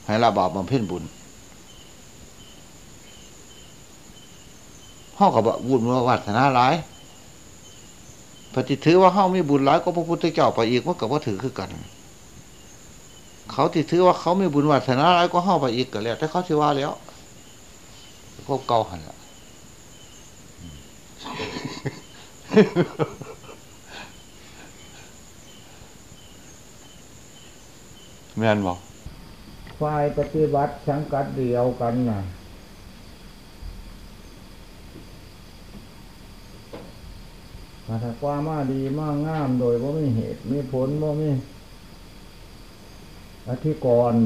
ให้ละบาปบำเพ็ญบุญ เฮาก็บบุญวาสนาหลายปฏิถือว่าเฮามีบุญหลายก็พระพุทธเจ้าไปอีกมันก็บ่ถือคือกัน เขาที่ถือว่าเขามีบุญวาสนาหลายก็เฮาไปอีกก็แล้วแต่เขาสิว่าแล้วก็เก่าหันละแม่นบอกฝ่ายปฏิบัติสังกัดเดียวกันนะ ถ้าความมาดีมากงามโดยว่าไม่เหตุไม่ผลว่าไม่อธิกรณ์